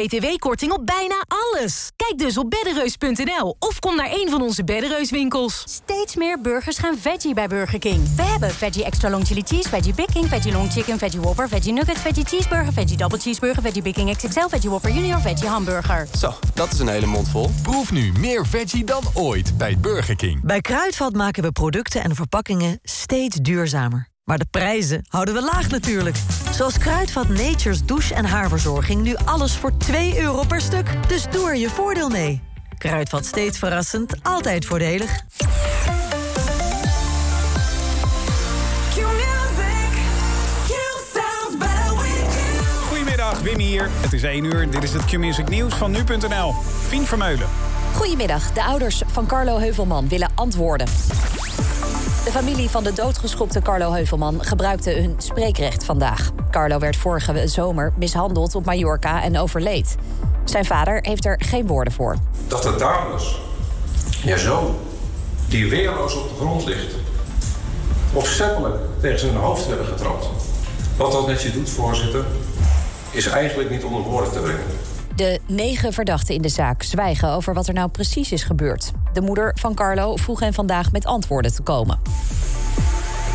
BTW-korting op bijna alles. Kijk dus op beddenreus.nl of kom naar een van onze Beddenreus-winkels. Steeds meer burgers gaan veggie bij Burger King. We hebben veggie extra long chili cheese, veggie Big King, veggie long chicken, veggie whopper, veggie nuggets, veggie cheeseburger, veggie double cheeseburger, veggie Big King XXL, veggie whopper junior, veggie hamburger. Zo, dat is een hele mond vol. Proef nu meer veggie dan ooit bij Burger King. Bij Kruidvat maken we producten en verpakkingen steeds duurzamer. Maar de prijzen houden we laag natuurlijk. Zoals Kruidvat Nature's douche- en haarverzorging... nu alles voor 2 euro per stuk. Dus doe er je voordeel mee. Kruidvat steeds verrassend, altijd voordelig. Goedemiddag, Wim hier. Het is 1 uur. Dit is het Q-Music nieuws van nu.nl. Fien Vermeulen. Goedemiddag. De ouders van Carlo Heuvelman willen antwoorden. De familie van de doodgeschopte Carlo Heuvelman gebruikte hun spreekrecht vandaag. Carlo werd vorige zomer mishandeld op Mallorca en overleed. Zijn vader heeft er geen woorden voor. Dat de daders, je zoon, die weerloos op de grond ligt, opzettelijk tegen zijn hoofd hebben getrapt. Wat dat met je doet, voorzitter, is eigenlijk niet onder woorden te brengen. De negen verdachten in de zaak zwijgen over wat er nou precies is gebeurd. De moeder van Carlo vroeg hen vandaag met antwoorden te komen.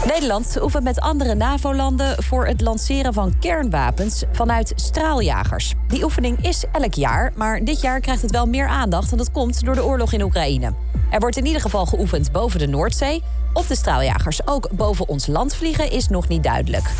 Nederland oefent met andere NAVO-landen voor het lanceren van kernwapens vanuit straaljagers. Die oefening is elk jaar, maar dit jaar krijgt het wel meer aandacht en dat komt door de oorlog in Oekraïne. Er wordt in ieder geval geoefend boven de Noordzee. Of de straaljagers ook boven ons land vliegen is nog niet duidelijk.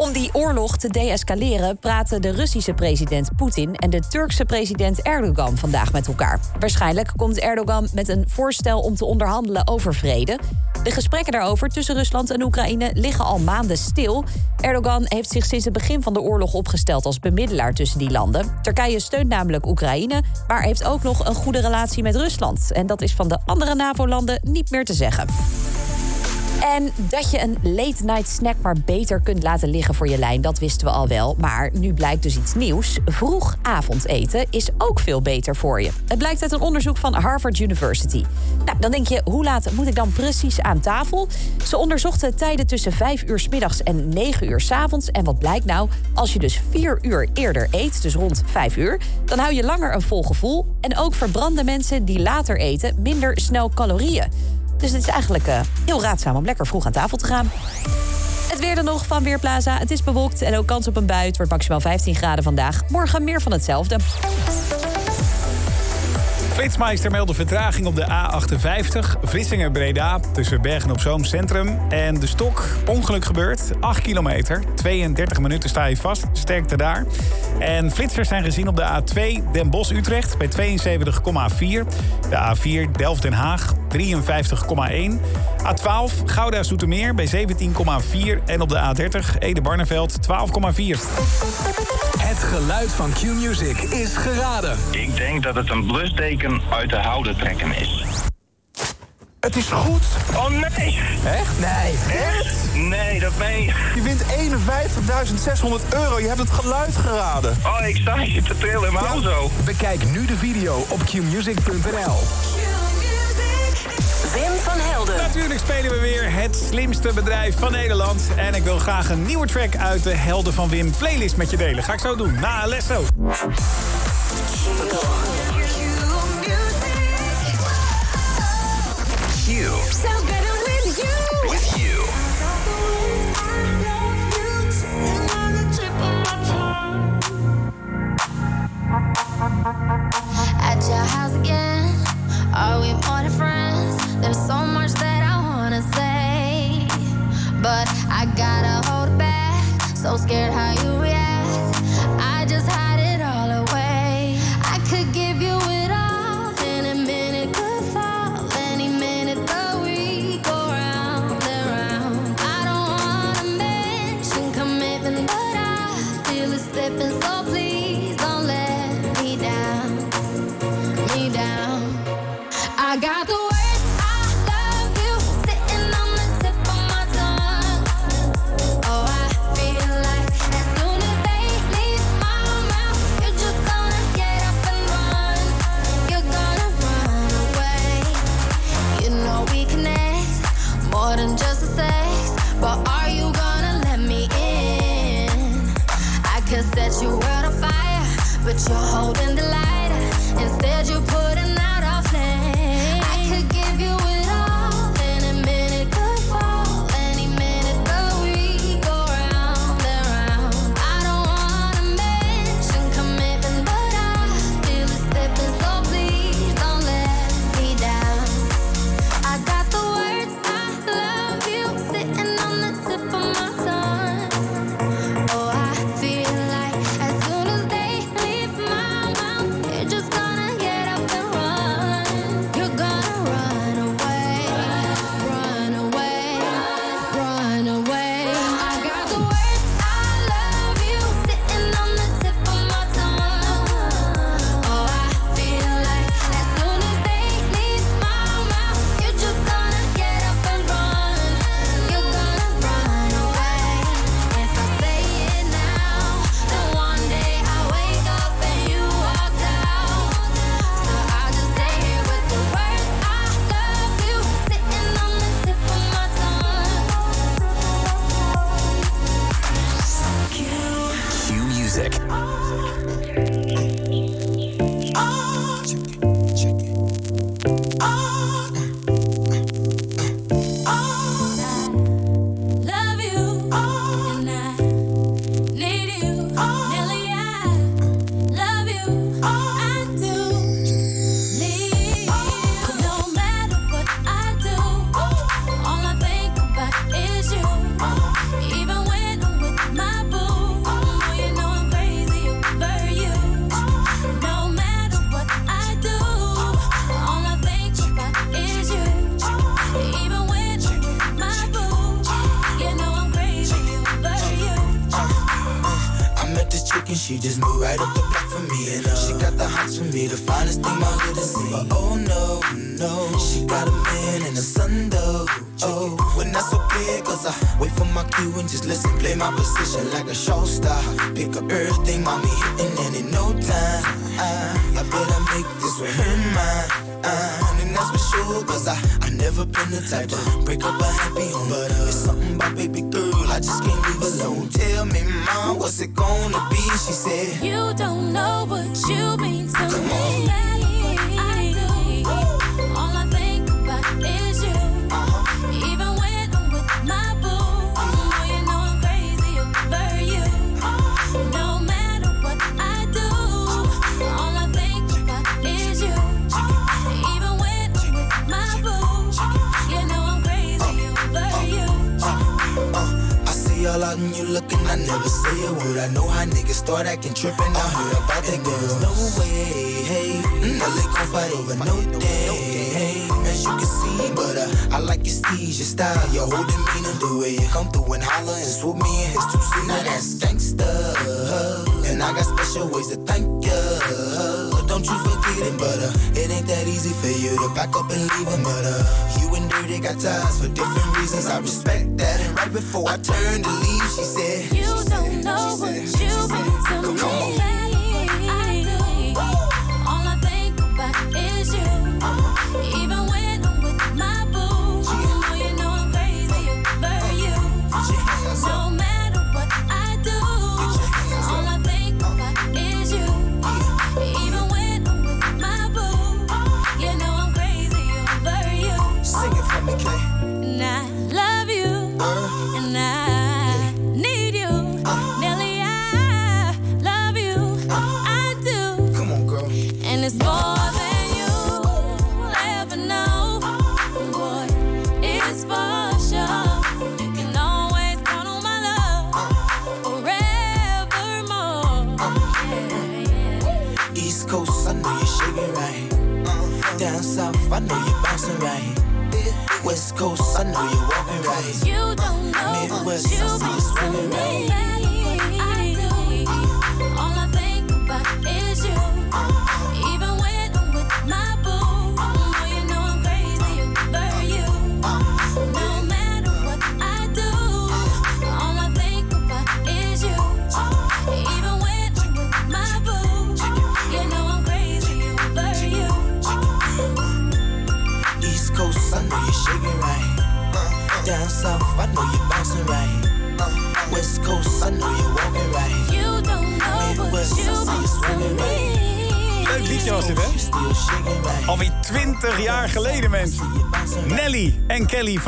Om die oorlog te deescaleren praten de Russische president Poetin en de Turkse president Erdogan vandaag met elkaar. Waarschijnlijk komt Erdogan met een voorstel om te onderhandelen over vrede. De gesprekken daarover tussen Rusland en Oekraïne liggen al maanden stil. Erdogan heeft zich sinds het begin van de oorlog opgesteld als bemiddelaar tussen die landen. Turkije steunt namelijk Oekraïne, maar heeft ook nog een goede relatie met Rusland. En dat is van de andere NAVO-landen niet meer te zeggen. En dat je een late night snack maar beter kunt laten liggen voor je lijn, dat wisten we al wel. Maar nu blijkt dus iets nieuws. Vroeg avondeten is ook veel beter voor je. Het blijkt uit een onderzoek van Harvard University. Nou, dan denk je, hoe laat moet ik dan precies aan tafel? Ze onderzochten tijden tussen 5 uur s middags en 9 uur s avonds. En wat blijkt nou? Als je dus 4 uur eerder eet, dus rond 5 uur, dan hou je langer een vol gevoel. En ook verbranden mensen die later eten minder snel calorieën. Dus het is eigenlijk uh, heel raadzaam om lekker vroeg aan tafel te gaan. Het weer dan nog van Weerplaza. Het is bewolkt en ook kans op een bui. Het wordt maximaal 15 graden vandaag. Morgen meer van hetzelfde. Flitsmeister meldde vertraging op de A58 Vlissingen-Breda... tussen Bergen op Zoom Centrum en De Stok. Ongeluk gebeurd, 8 kilometer. 32 minuten sta je vast, sterkte daar. En flitsers zijn gezien op de A2 Den Bosch-Utrecht bij 72,4. De A4 Delft-Den Haag 53,1. A12 Gouda-Zoetermeer bij 17,4. En op de A30 Ede-Barneveld 12,4. Het geluid van Q-Music is geraden. Ik denk dat het een uit de houden trekken is. Het is goed. Oh nee. Echt? Nee. Echt? Nee, dat meen je. Je wint 51.600 euro. Je hebt het geluid geraden. Oh, ik sta hier te trillen helemaal ja. zo. Bekijk nu de video op qmusic.nl. Wim van Helden. Natuurlijk spelen we weer het slimste bedrijf van Nederland. En ik wil graag een nieuwe track uit de Helden van Wim playlist met je delen. Ga ik zo doen, na Alesso. Q. Sounds better with you. With you. At your house again, are we more than friends? There's so much that I wanna say, but I gotta hold back. So scared how you react.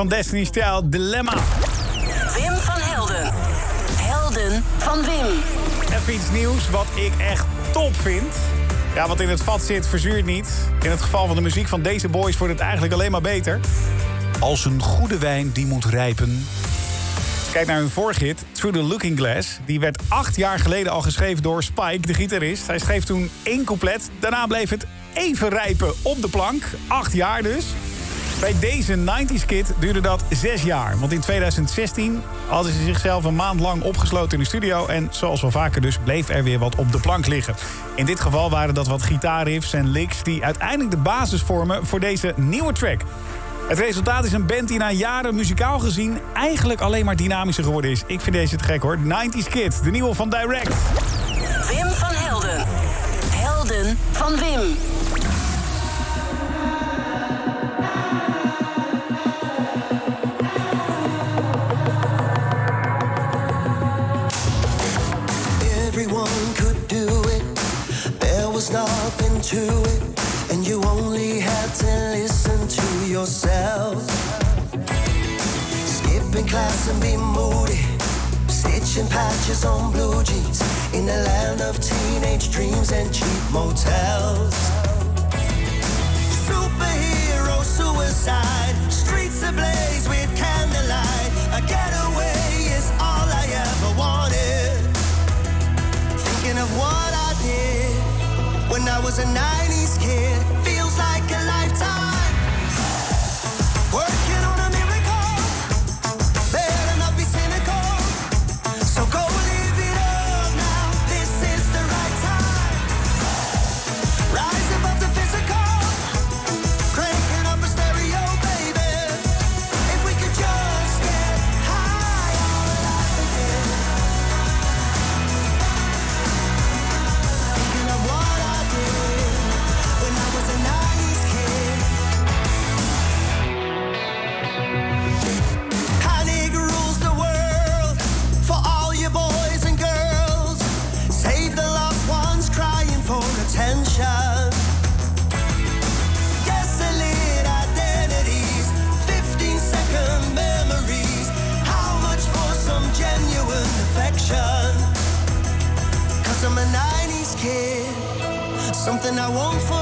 Van Destiny's Child Dilemma. Wim van Helden. Helden van Wim. Even iets nieuws wat ik echt top vind. Ja, wat in het vat zit, verzuurt niet. In het geval van de muziek van deze boys wordt het eigenlijk alleen maar beter. Als een goede wijn die moet rijpen. Kijk naar hun vorige hit, Through the Looking Glass. Die werd acht jaar geleden al geschreven door Spike, de gitarist. Hij schreef toen één couplet. Daarna bleef het even rijpen op de plank. Acht jaar dus. Bij deze 90s kid duurde dat zes jaar. Want in 2016 hadden ze zichzelf een maand lang opgesloten in de studio. En zoals wel vaker dus bleef er weer wat op de plank liggen. In dit geval waren dat wat gitaarriffs en licks... die uiteindelijk de basis vormen voor deze nieuwe track. Het resultaat is een band die na jaren muzikaal gezien... eigenlijk alleen maar dynamischer geworden is. Ik vind deze te gek hoor. 90s Kid, de nieuwe van Direct. Wim van Helden. Helden van Wim. Nothing to it. And you only had to listen to yourself. Skipping class and be moody. Stitching patches on blue jeans. In a land of teenage dreams and cheap motels. Superhero suicide. Streets ablaze with candlelight. A getaway when I was a 90s kid. and I won't fall.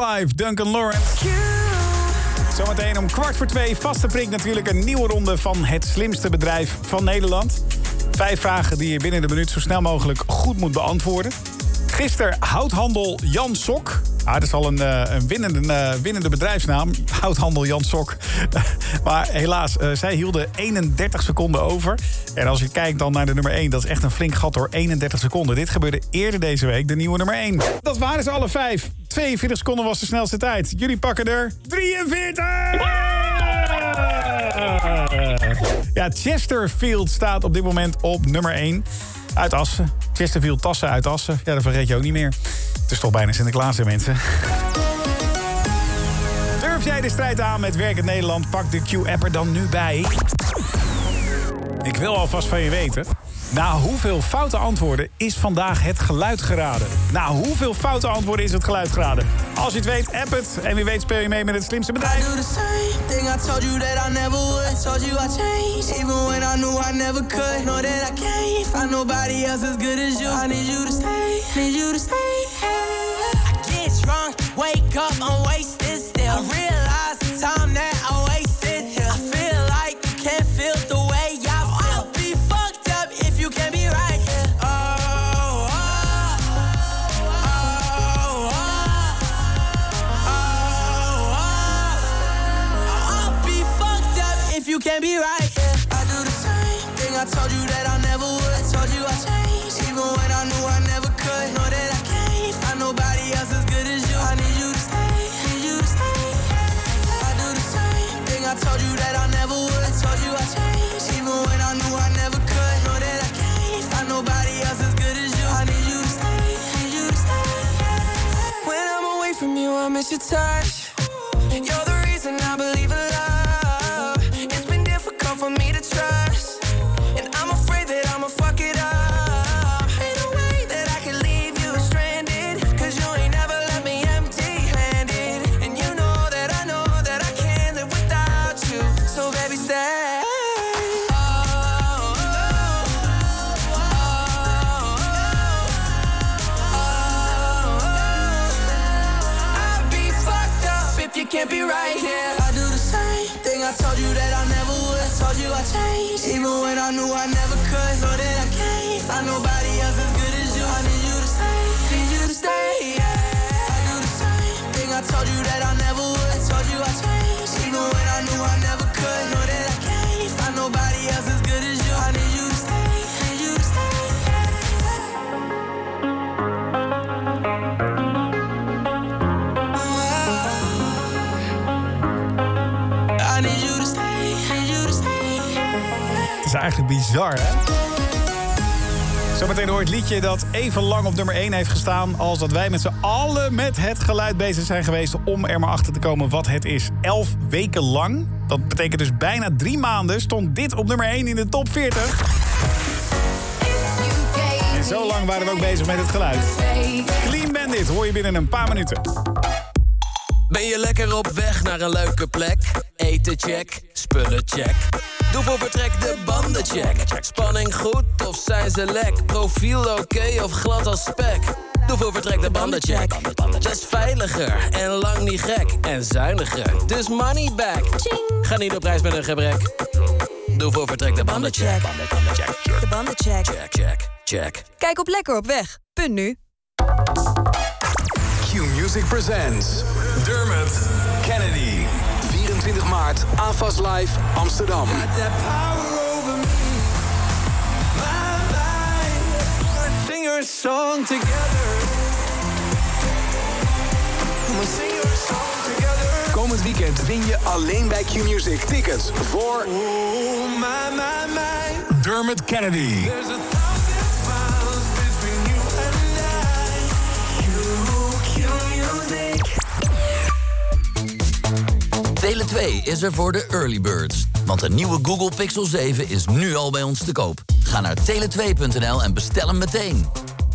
Live, Duncan Lawrence. Zometeen om kwart voor twee, vaste prik natuurlijk een nieuwe ronde van het slimste bedrijf van Nederland. Vijf vragen die je binnen de minuut zo snel mogelijk goed moet beantwoorden. Gisteren houthandel Jan Sok. Ah, dat is al een, eh, winnende, eh, winnende bedrijfsnaam. Houthandel Jan Sok. maar helaas, eh, zij hielden 31 seconden over. En als je kijkt dan naar de nummer 1, dat is echt een flink gat door 31 seconden. Dit gebeurde eerder deze week, de nieuwe nummer 1. Dat waren ze alle vijf. 42 seconden was de snelste tijd. Jullie pakken er 43! Ja, Chesterfield staat op dit moment op nummer 1. Uit Assen. Chesterfield tassen uit Assen. Ja, dat vergeet je ook niet meer. Het is toch bijna Sinterklaas, hè, mensen. Durf jij de strijd aan met Werkend Nederland? Pak de Q-app er dan nu bij. Ik wil alvast van je weten. Na hoeveel foute antwoorden is vandaag het geluid geraden? Na hoeveel foute antwoorden is het geluid geraden? Als je het weet, app het. En wie weet speel je mee met het slimste bedrijf. I do the same thing I told you your time dat even lang op nummer 1 heeft gestaan... als dat wij met z'n allen met het geluid bezig zijn geweest... om er maar achter te komen wat het is. Elf weken lang, dat betekent dus bijna drie maanden... stond dit op nummer 1 in de top 40. En zo lang waren we ook bezig met het geluid. Clean Bandit hoor je binnen een paar minuten. Ben je lekker op weg naar een leuke plek? Eten check, spullen check. Doe voor vertrek de banden check. Spanning goed of zijn ze lek? Profiel oké of glad als spek? Doe voor vertrek de banden check. Dat is veiliger en lang niet gek. En zuiniger, dus money back. Ga niet op reis met een gebrek. Doe voor vertrek de banden check. De bandencheck. Check, check, check. Kijk op Lekker op weg. Punt nu. Q-Music presents Dermot Kennedy. 24 maart, AFAS Live, Amsterdam. Komend weekend win je alleen bij Q-Music tickets voor. Dermot Kennedy. Tele2 is er voor de early birds. Want de nieuwe Google Pixel 7 is nu al bij ons te koop. Ga naar tele2.nl en bestel hem meteen.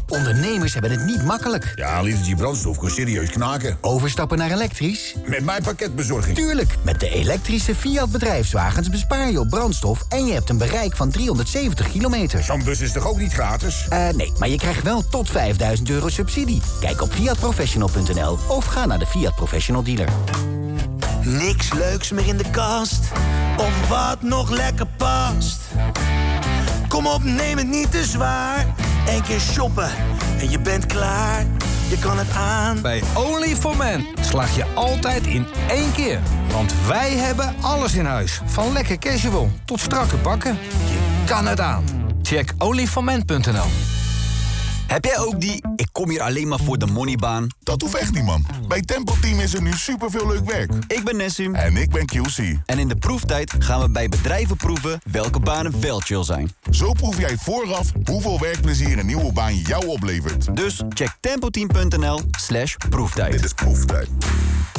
Ondernemers hebben het niet makkelijk. Ja, litertje brandstof kon serieus knaken. Overstappen naar elektrisch? Met mijn pakketbezorging. Tuurlijk, met de elektrische Fiat bedrijfswagens bespaar je op brandstof... en je hebt een bereik van 370 kilometer. Zo'n bus is toch ook niet gratis? Eh, nee, maar je krijgt wel tot 5000 euro subsidie. Kijk op fiatprofessional.nl of ga naar de Fiat Professional dealer. Niks leuks meer in de kast, of wat nog lekker past. Kom op, neem het niet te zwaar. Eén keer shoppen en je bent klaar. Je kan het aan. Bij Only for Men slaag je altijd in één keer. Want wij hebben alles in huis. Van lekker casual tot strakke pakken. Je kan het aan. Check onlyformen.nl Heb jij ook die ik kom hier alleen maar voor de moneybaan? Dat hoeft echt niet, man. Bij Tempo Team is er nu superveel leuk werk. Ik ben Nessim. En ik ben QC. En in de proeftijd gaan we bij bedrijven proeven welke banen wel chill zijn. Zo proef jij vooraf hoeveel werkplezier een nieuwe baan jou oplevert. Dus check tempoteam.nl slash proeftijd. Dit is proeftijd.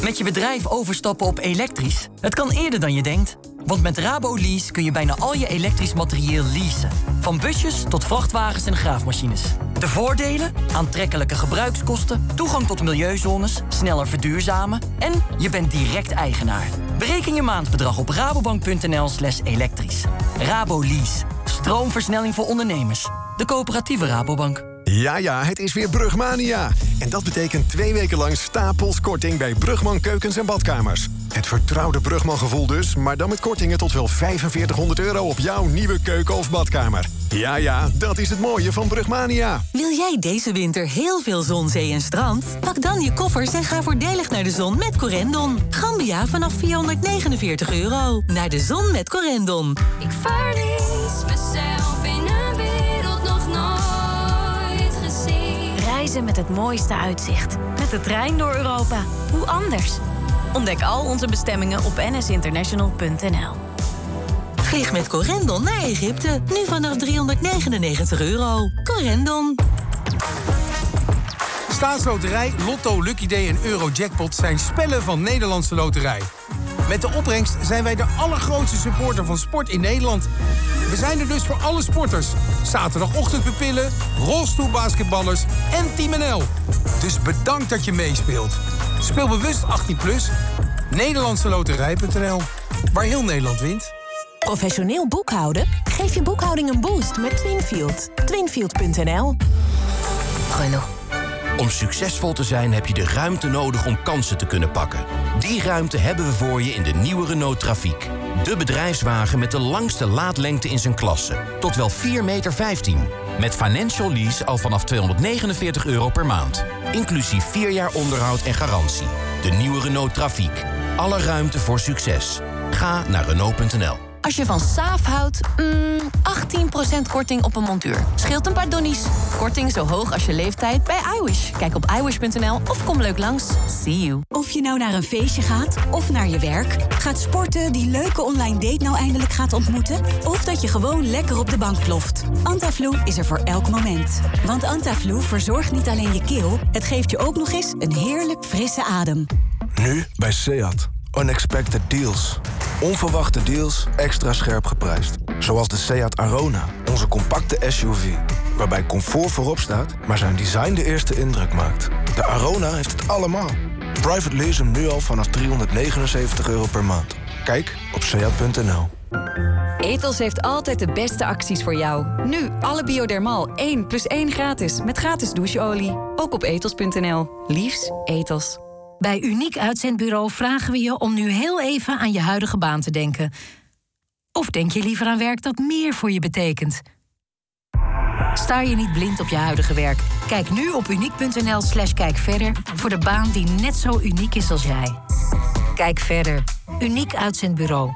Met je bedrijf overstappen op elektrisch? Het kan eerder dan je denkt. Want met Rabo Lease kun je bijna al je elektrisch materieel leasen. Van busjes tot vrachtwagens en graafmachines. De voordelen? Aantrekkelijke gebruikskosten, toegang tot milieuzones, sneller verduurzamen en je bent direct eigenaar. Bereken je maandbedrag op rabobank.nl slash elektrisch. Rabo Lease. Stroomversnelling voor ondernemers. De coöperatieve Rabobank. Ja, ja, het is weer Brugmania. En dat betekent twee weken lang stapels korting bij Brugman Keukens en Badkamers. Het vertrouwde Brugman gevoel dus, maar dan met kortingen tot wel 4500 euro op jouw nieuwe keuken of badkamer. Ja, ja, dat is het mooie van Brugmania. Wil jij deze winter heel veel zon, zee en strand? Pak dan je koffers en ga voordelig naar de zon met Corendon. Gambia vanaf 449 euro. Naar de zon met Corendon. Ik verlies mezelf Reizen met het mooiste uitzicht. Met de trein door Europa. Hoe anders? Ontdek al onze bestemmingen op nsinternational.nl. Vlieg met Corendon naar Egypte. Nu vanaf 399 euro. Corendon. Staatsloterij, Lotto, Lucky Day en Eurojackpot zijn spellen van Nederlandse Loterij. Met de opbrengst zijn wij de allergrootste supporter van sport in Nederland. We zijn er dus voor alle sporters. Zaterdagochtendpupillen, rolstoelbasketballers en Team NL. Dus bedankt dat je meespeelt. Speel bewust 18+. Plus. Nederlandseloterij.nl. Waar heel Nederland wint. Professioneel boekhouden? Geef je boekhouding een boost met Twinfield. Twinfield.nl Renault. Om succesvol te zijn heb je de ruimte nodig om kansen te kunnen pakken. Die ruimte hebben we voor je in de nieuwe Renault Trafiek. De bedrijfswagen met de langste laadlengte in zijn klasse. Tot wel 4,15 meter. Met financial lease al vanaf 249 euro per maand. Inclusief 4 jaar onderhoud en garantie. De nieuwe Renault Trafiek. Alle ruimte voor succes. Ga naar Renault.nl. Als je van saaf houdt, mm, 18% korting op een montuur. Scheelt een paar donnies. Korting zo hoog als je leeftijd bij iWish. Kijk op iWish.nl of kom leuk langs. See you. Of je nou naar een feestje gaat of naar je werk, gaat sporten, die leuke online date nou eindelijk gaat ontmoeten, of dat je gewoon lekker op de bank ploft. Antaflu is er voor elk moment. Want Antaflu verzorgt niet alleen je keel, het geeft je ook nog eens een heerlijk frisse adem. Nu bij Seat. Unexpected deals. Onverwachte deals extra scherp geprijsd. Zoals de Seat Arona, onze compacte SUV. Waarbij comfort voorop staat, maar zijn design de eerste indruk maakt. De Arona heeft het allemaal. Private lease hem nu al vanaf 379 euro per maand. Kijk op seat.nl. Etos heeft altijd de beste acties voor jou. Nu alle Biodermal 1 plus 1 gratis met gratis doucheolie. Ook op etos.nl. Liefs, Etos. Bij Uniek Uitzendbureau vragen we je om nu heel even aan je huidige baan te denken. Of denk je liever aan werk dat meer voor je betekent? Staar je niet blind op je huidige werk? Kijk nu op uniek.nl slash kijk verder voor de baan die net zo uniek is als jij. Kijk verder. Uniek Uitzendbureau.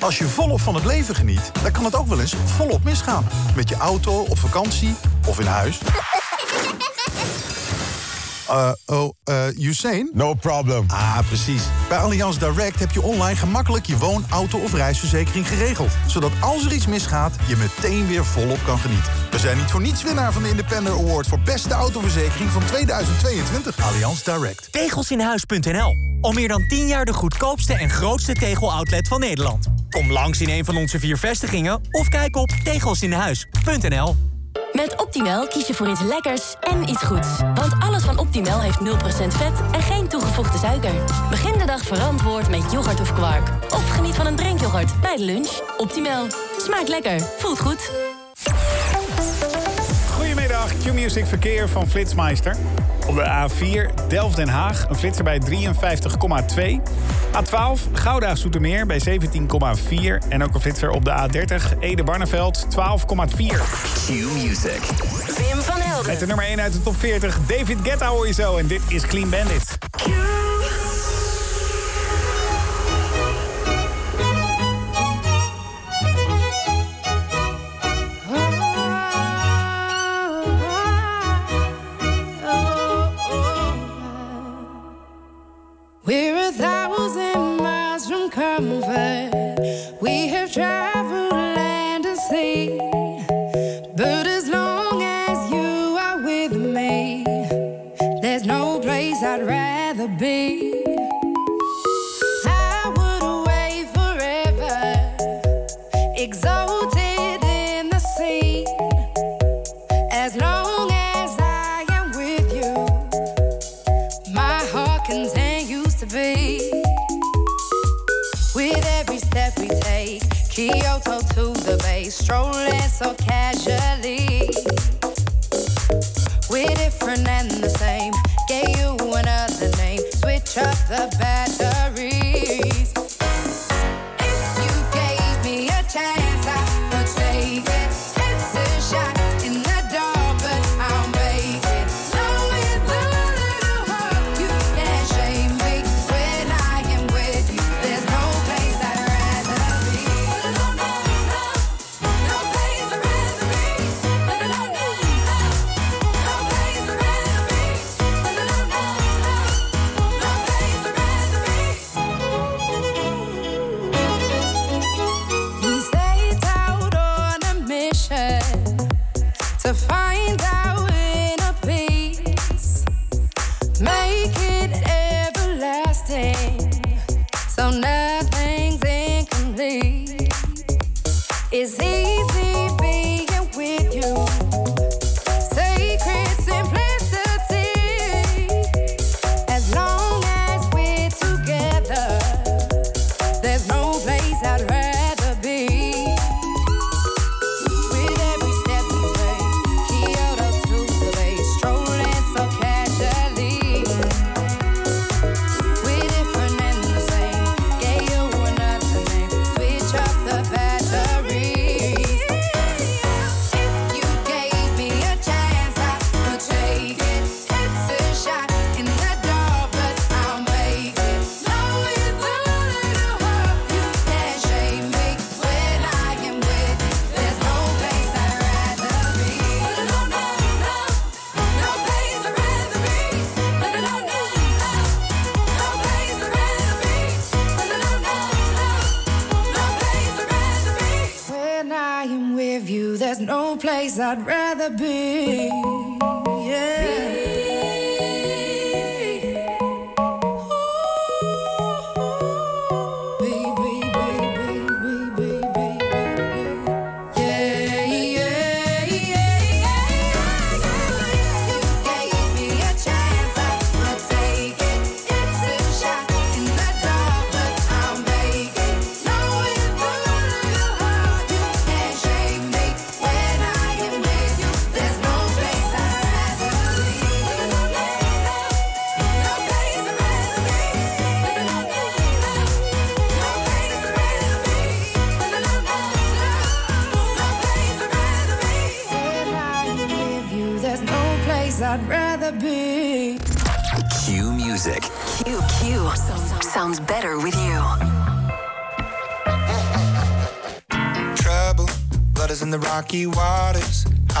Als je volop van het leven geniet, dan kan het ook wel eens volop misgaan. Met je auto, op vakantie of in huis. Uh, oh, uh, Usain? No problem. Ah, precies. Bij Allianz Direct heb je online gemakkelijk je woon-, auto- of reisverzekering geregeld. Zodat als er iets misgaat, je meteen weer volop kan genieten. We zijn niet voor niets winnaar van de Independent Award voor beste autoverzekering van 2022. Allianz Direct. Tegelsinhuis.nl Al meer dan 10 jaar de goedkoopste en grootste tegeloutlet van Nederland. Kom langs in een van onze vier vestigingen of kijk op tegelsinhuis.nl. Met Optimal kies je voor iets lekkers en iets goeds. Want alles van Optimal heeft 0% vet en geen toegevoegde suiker. Begin de dag verantwoord met yoghurt of kwark. Of geniet van een drinkyoghurt bij de lunch. Optimal. Smaakt lekker. Voelt goed. Q-Music verkeer van Flitsmeister. Op de A4 Delft-Den Haag, een flitser bij 53,2. A12 Gouda-Soetermeer bij 17,4. En ook een flitser op de A30 Ede-Barneveld 12,4. Q-Music. Wim van Helden. Met de nummer 1 uit de top 40, David Guetta hoor je zo. En dit is Clean Bandit. Q try.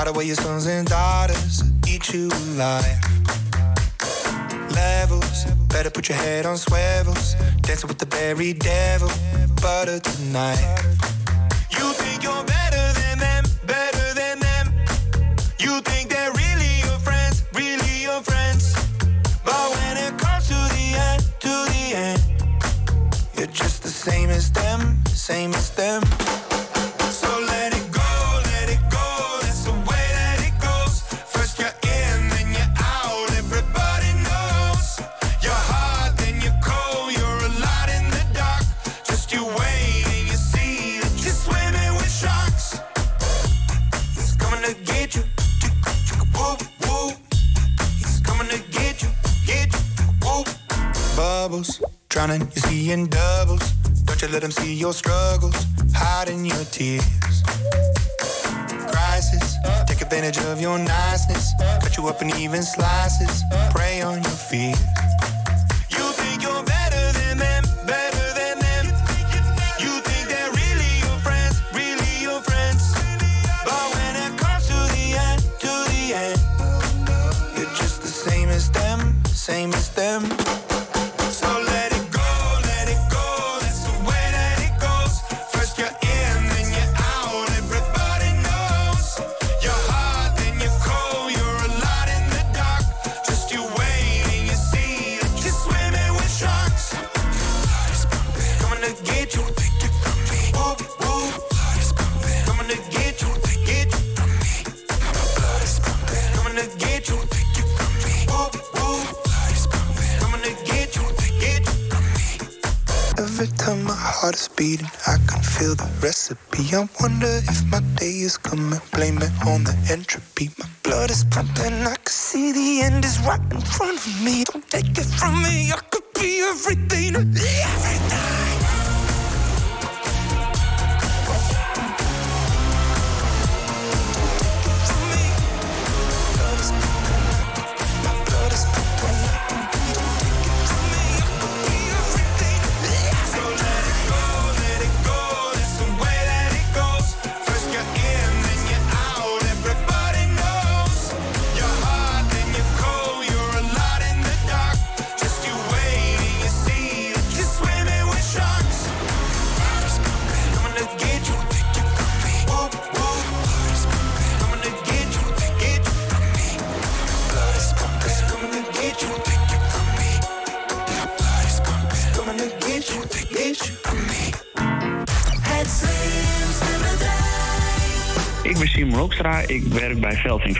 Hide away your sons and daughters, eat you alive. Levels, better put your head on swivels. Dancing with the very devil, butter tonight.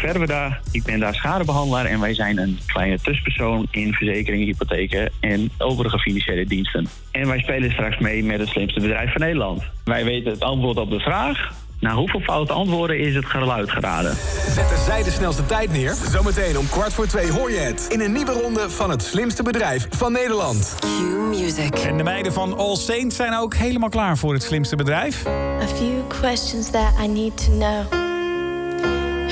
Verweda. Ik ben daar schadebehandelaar en wij zijn een kleine tussenpersoon in verzekeringen, hypotheken en overige financiële diensten. En wij spelen straks mee met het slimste bedrijf van Nederland. Wij weten het antwoord op de vraag. Na hoeveel foute antwoorden is het geluid geraden? Zetten zij de snelste tijd neer? Zometeen om kwart voor twee hoor je het. In een nieuwe ronde van het slimste bedrijf van Nederland. Music. En de meiden van All Saints zijn ook helemaal klaar voor het slimste bedrijf. A few questions that I need to know.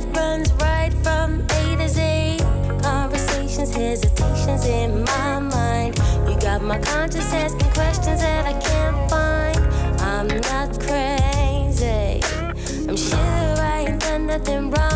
Alphabet runs right from A to Z. Conversations, hesitations in my mind. You got my conscience asking questions that I can't find. I'm not crazy. I'm sure I ain't done nothing wrong.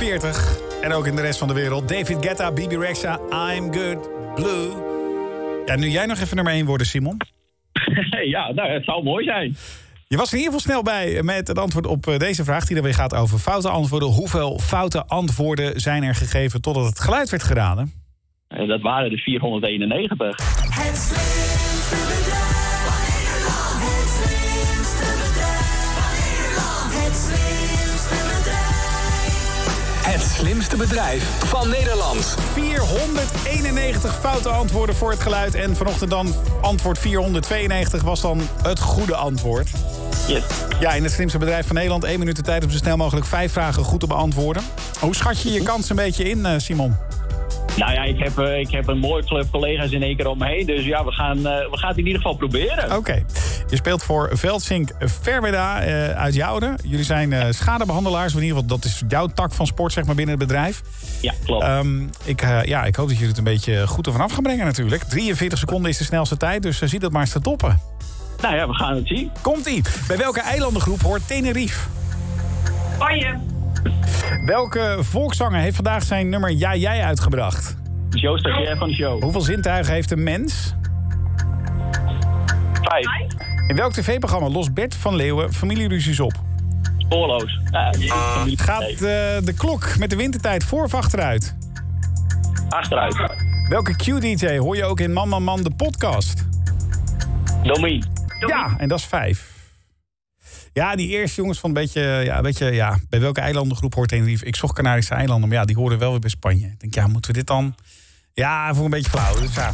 40. En ook in de rest van de wereld. David Guetta, Bibi Rexa, I'm Good, Blue. Ja, nu jij nog even naar me worden, Simon. Ja, nou, het zou mooi zijn. Je was in ieder geval snel bij met het antwoord op eh, deze vraag... die dan weer gaat over foute antwoorden. Hoeveel foute antwoorden zijn er gegeven totdat het geluid werd geraden? Dat waren de 491. slimste bedrijf van Nederland. 491 foute antwoorden voor het geluid. En vanochtend dan antwoord 492 was dan het goede antwoord. Yes. Ja, in het slimste bedrijf van Nederland. 1 minuut de tijd om zo snel mogelijk vijf vragen goed te beantwoorden. Hoe schat je je kans een beetje in, eh, Simon? Nou ja, ik heb, eh, ik heb een mooi club collega's in één keer om me heen. Dus ja, we gaan, eh, we gaan het in ieder geval proberen. Oké. Je speelt voor Veldsink Verweda eh, uit Jouden. Jullie zijn uh, schadebehandelaars. In ieder geval, dat is jouw tak van sport zeg maar, binnen het bedrijf. Ja, klopt. Ehm, ik, ja, ik hoop dat jullie het een beetje goed ervan af gaan brengen natuurlijk. 43 seconden is de snelste tijd, dus zie dat maar eens te toppen. Nou ja, we gaan het zien. Komt-ie. Bij welke eilandengroep hoort Tenerife? Spanje. Welke volkszanger heeft vandaag zijn nummer Ja Jij uitgebracht? Joe stagiair van de show. Hoeveel zintuigen heeft een mens? Vijf. In welk tv-programma lost Bert van Leeuwen familieruzies op? Spoorloos. Ja, Gaat eh, de klok met de wintertijd voor of achteruit? Achteruit. Welke Q-DJ hoor je ook in Man Man Man de podcast? Domi. Ja, en dat is vijf. Ja, die eerste jongens van een beetje, ja, een beetje, ja, bij welke eilandengroep hoort Tenerife? Ik zocht Canarische eilanden, maar ja, die horen wel weer bij Spanje. Ik denk, ja, moeten we dit dan? Ja, voor een beetje flauw. Dus ja.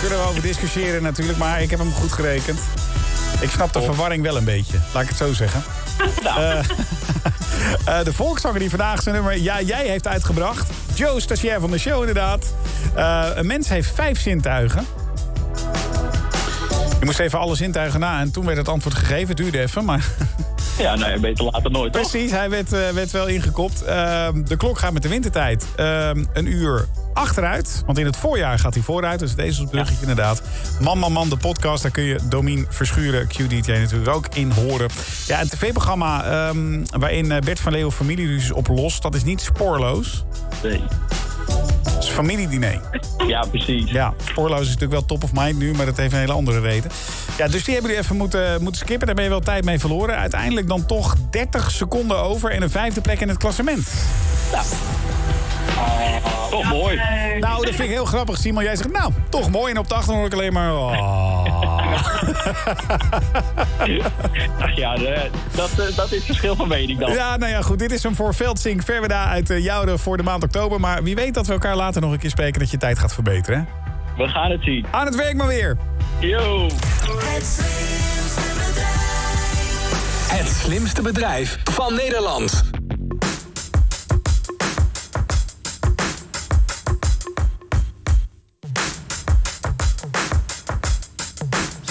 Kunnen we over discussiëren natuurlijk, maar ik heb hem goed gerekend. Ik snap de verwarring wel een beetje, laat ik het zo zeggen. Eh, eh, de volkszanger die vandaag zijn nummer Ja, jij heeft uitgebracht. Joe, stagiair van de show inderdaad. Eh, een mens heeft vijf zintuigen. Je moest even alle zintuigen na en toen werd het antwoord gegeven. Het duurde even, maar... Ja, nou ja, beter later nooit, toch? Precies, hij werd, eh, werd wel ingekopt. Ehm, de klok gaat met de wintertijd ehm, een uur achteruit. Want in het voorjaar gaat hij vooruit. Dus deze is het bruggetje inderdaad. Man, man, man, de podcast. Daar kun je Domien Verschuren, QDJ natuurlijk ook in horen. Ja, een tv-programma ehm, waarin eh, Bert van Leeuwen familieruzies oplost. Dat is niet spoorloos. Nee. Het is familiediner. Ja, precies. Ja, spoorloos is natuurlijk wel top of mind nu, maar dat heeft een hele andere reden. Ja, dus die hebben jullie even moeten, moeten skippen. Daar ben je wel tijd mee verloren. Uiteindelijk dan toch 30 seconden over en een vijfde plek in het klassement. Toch mooi. Nou, dat vind ik heel grappig, Simon. Jij zegt, nou, toch mooi. En op de achtergrond hoor ik alleen maar... oh. Ach ja, de- dat, eh, dat is verschil van mening dan. Ja, nou ja, goed. Dit is hem voor Veldsink Verweda uit uh, Jouden voor de maand oktober. Maar wie weet dat we elkaar later nog een keer spreken... dat je tijd gaat verbeteren. hè? We gaan het zien. Aan het werk maar weer. Yo. Het slimste bedrijf van Nederland.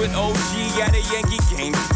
With OG at a Yankee game.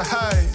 A heist.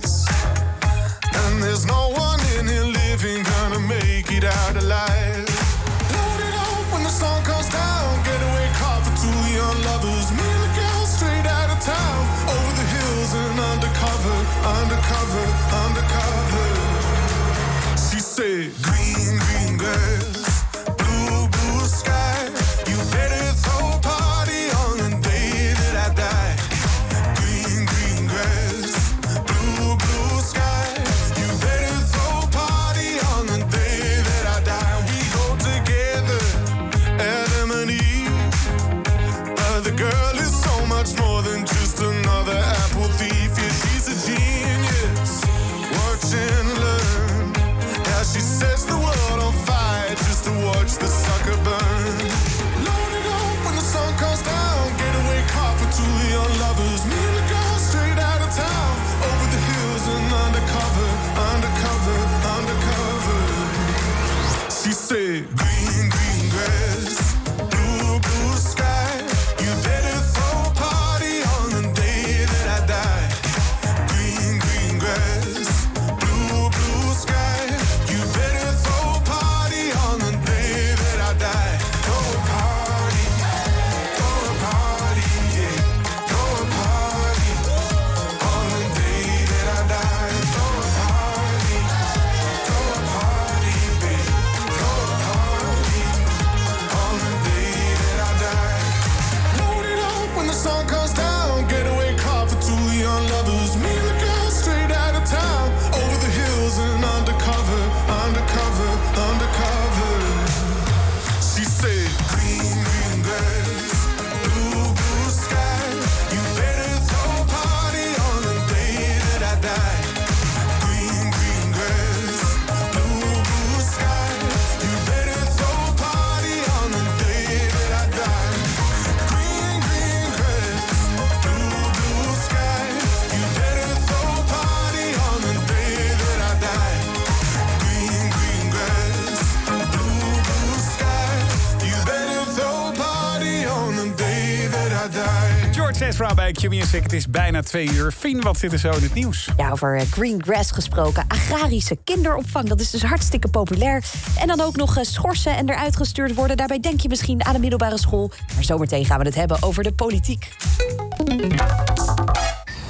Het is bijna twee uur. Fien, wat zit er zo in het nieuws? Ja, over eh, green grass gesproken. Agrarische kinderopvang, dat is dus hartstikke populair. En dan ook nog eh, schorsen en eruit gestuurd worden. Daarbij denk je misschien aan de middelbare school. Maar zometeen gaan we het hebben over de politiek.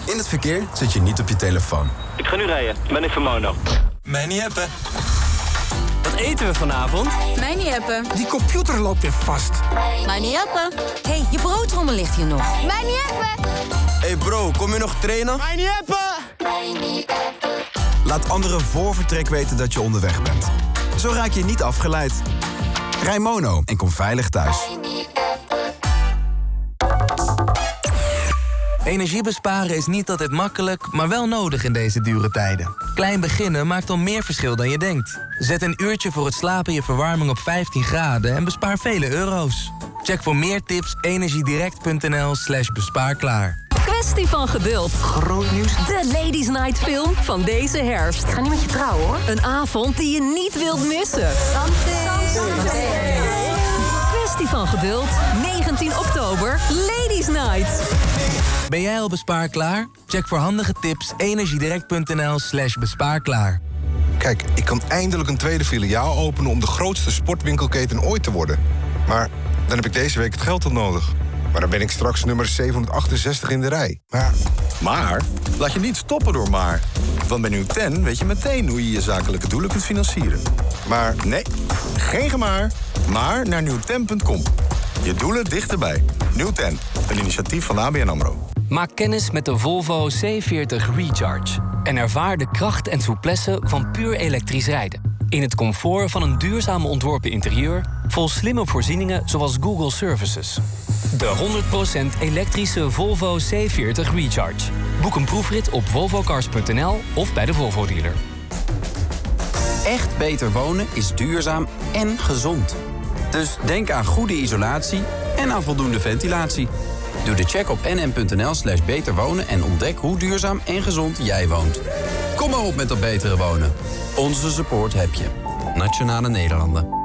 In het verkeer zit je niet op je telefoon. Ik ga nu rijden. Ben ik van Mono. Mij niet hebben. Wat eten we vanavond? Mij niet appen. Die computer loopt weer vast. Mij niet appen. Hé, hey, je broodtrommel ligt hier nog. Mij niet appen. Hey bro, kom je nog trainen? Mij niet appen. Laat anderen voor vertrek weten dat je onderweg bent. Zo raak je niet afgeleid. Rij Mono en kom veilig thuis. Energie besparen is niet altijd makkelijk, maar wel nodig in deze dure tijden. Klein beginnen maakt al meer verschil dan je denkt. Zet een uurtje voor het slapen je verwarming op 15 graden en bespaar vele euro's. Check voor meer tips energiedirect.nl slash bespaarklaar. Kwestie van geduld. Groot nieuws. De Ladies Night film van deze herfst. Ik ga niet met je trouwen hoor. Een avond die je niet wilt missen. Kwestie van geduld. 19 oktober. Ladies Night. Ben jij al bespaarklaar? Check voor handige tips energiedirect.nl slash bespaarklaar. Kijk, ik kan eindelijk een tweede filiaal openen om de grootste sportwinkelketen ooit te worden. Maar dan heb ik deze week het geld tot nodig. Maar dan ben ik straks nummer 768 in de rij. Maar, Maar laat je niet stoppen door maar. Want bij 10 weet je meteen hoe je je zakelijke doelen kunt financieren. Maar nee, geen gemaar, maar naar nieuwten.com. Je doelen dichterbij. 10, een initiatief van ABN AMRO. Maak kennis met de Volvo C40 Recharge. En ervaar de kracht en souplesse van puur elektrisch rijden. In het comfort van een duurzaam ontworpen interieur... vol slimme voorzieningen zoals Google Services. De 100% elektrische Volvo C40 Recharge. Boek een proefrit op volvocars.nl of bij de Volvo dealer. Echt beter wonen is duurzaam en gezond. Dus denk aan goede isolatie en aan voldoende ventilatie. Doe de check op nm.nl slash beter wonen en ontdek hoe duurzaam en gezond jij woont. Kom maar op met dat betere wonen. Onze support heb je. Nationale Nederlanden.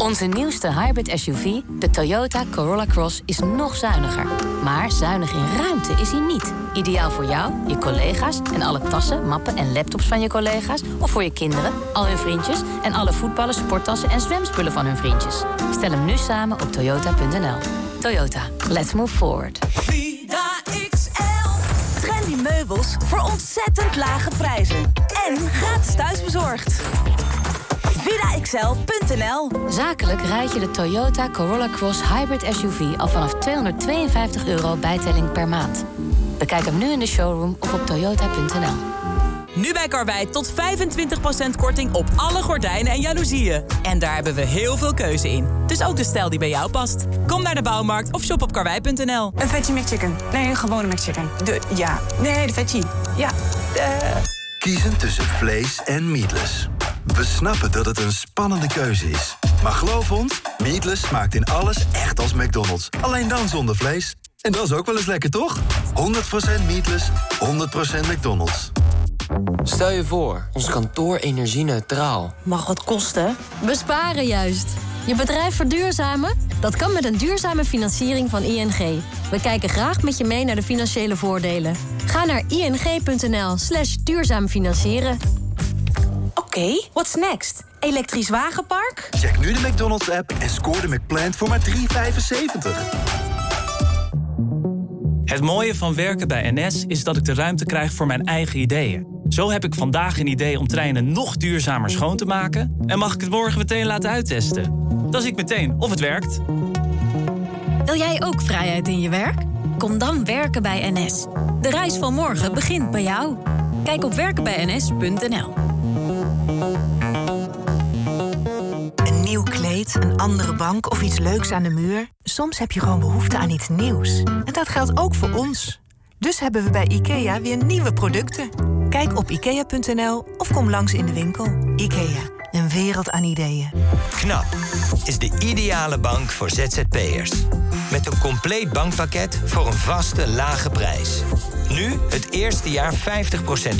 Onze nieuwste hybrid SUV, de Toyota Corolla Cross, is nog zuiniger. Maar zuinig in ruimte is hij niet. Ideaal voor jou, je collega's en alle tassen, mappen en laptops van je collega's. Of voor je kinderen, al hun vriendjes en alle voetballen, sporttassen en zwemspullen van hun vriendjes. Stel hem nu samen op toyota.nl. Toyota, let's move forward. Vida XL. Trendy meubels voor ontzettend lage prijzen. En gratis thuisbezorgd. VidaXL.nl Zakelijk rijd je de Toyota Corolla Cross Hybrid SUV al vanaf 252 euro bijtelling per maand. Bekijk hem nu in de showroom of op toyota.nl. Nu bij Karwei tot 25% korting op alle gordijnen en jaloezieën. En daar hebben we heel veel keuze in. Dus ook de stijl die bij jou past. Kom naar de bouwmarkt of shop op karwei.nl. Een veggie McChicken. Nee, een gewone McChicken. De, ja. Nee, de veggie. Ja. De... Kiezen tussen vlees en meatless. We snappen dat het een spannende keuze is. Maar geloof ons, meatless smaakt in alles echt als McDonald's. Alleen dan zonder vlees. En dat is ook wel eens lekker, toch? 100% meatless, 100% McDonald's. Stel je voor, ons kantoor energie-neutraal. Mag wat kosten? Besparen juist. Je bedrijf verduurzamen? Dat kan met een duurzame financiering van ING. We kijken graag met je mee naar de financiële voordelen. Ga naar ing.nl slash duurzaam financieren. Oké, what's next? Elektrisch wagenpark? Check nu de McDonald's-app en scoor de McPlant voor maar 3,75. Het mooie van werken bij NS is dat ik de ruimte krijg voor mijn eigen ideeën. Zo heb ik vandaag een idee om treinen nog duurzamer schoon te maken... en mag ik het morgen meteen laten uittesten. Dan zie ik meteen of het werkt. Wil jij ook vrijheid in je werk? Kom dan werken bij NS. De reis van morgen begint bij jou. Kijk op werkenbijns.nl. Een nieuw kleed, een andere bank of iets leuks aan de muur. Soms heb je gewoon behoefte aan iets nieuws. En dat geldt ook voor ons. Dus hebben we bij IKEA weer nieuwe producten. Kijk op ikea.nl of kom langs in de winkel. IKEA, een wereld aan ideeën. KNAP is de ideale bank voor ZZP'ers. Met een compleet bankpakket voor een vaste, lage prijs. Nu het eerste jaar 50%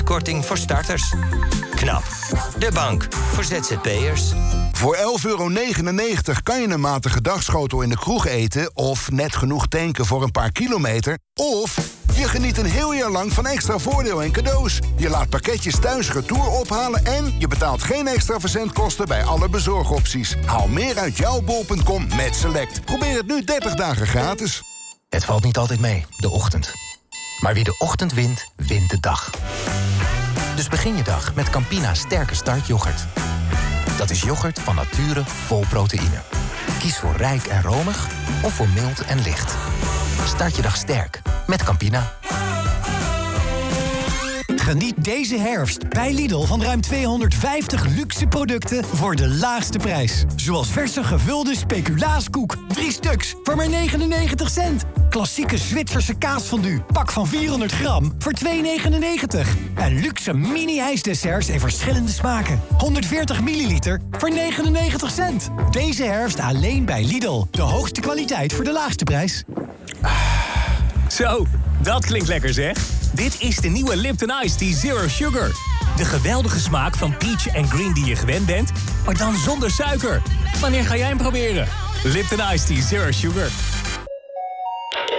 korting voor starters. KNAP, de bank voor ZZP'ers. Voor 11,99 euro kan je een matige dagschotel in de kroeg eten... of net genoeg tanken voor een paar kilometer... of je geniet een heel jaar lang van extra voordeel en cadeaus. Je laat pakketjes thuis retour ophalen... en je betaalt geen extra verzendkosten bij alle bezorgopties. Haal meer uit jouw bol.com met Select. Probeer het nu 30 dagen gratis. Het valt niet altijd mee, de ochtend. Maar wie de ochtend wint, wint de dag. Dus begin je dag met Campina Sterke Start yoghurt. Dat is yoghurt van nature vol proteïne. Kies voor rijk en romig of voor mild en licht. Start je dag sterk met Campina. Geniet deze herfst bij Lidl van ruim 250 luxe producten voor de laagste prijs. Zoals verse gevulde speculaaskoek. 3 stuks voor maar 99 cent. Klassieke Zwitserse kaasfondue. Pak van 400 gram voor 2,99. En luxe mini-ijsdesserts in verschillende smaken. 140 milliliter voor 99 cent. Deze herfst alleen bij Lidl. De hoogste kwaliteit voor de laagste prijs. Zo, dat klinkt lekker zeg. Dit is de nieuwe Lipton Ice Tea Zero Sugar. De geweldige smaak van peach en green die je gewend bent, maar dan zonder suiker. Wanneer ga jij hem proberen? Lipton Ice Tea Zero Sugar.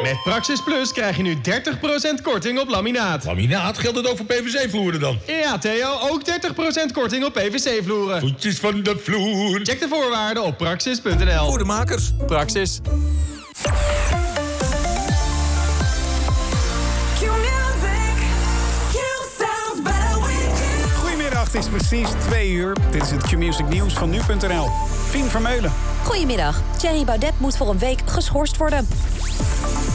Met Praxis Plus krijg je nu 30% korting op laminaat. Laminaat? Geldt het ook voor PVC-vloeren dan? Ja, Theo, ook 30% korting op PVC-vloeren. Voetjes van de vloer. Check de voorwaarden op praxis.nl. Voor de makers, Praxis. Het is precies twee uur. Dit is het Q-Music Nieuws van nu.nl. Fien Vermeulen. Goedemiddag. Thierry Baudet moet voor een week geschorst worden.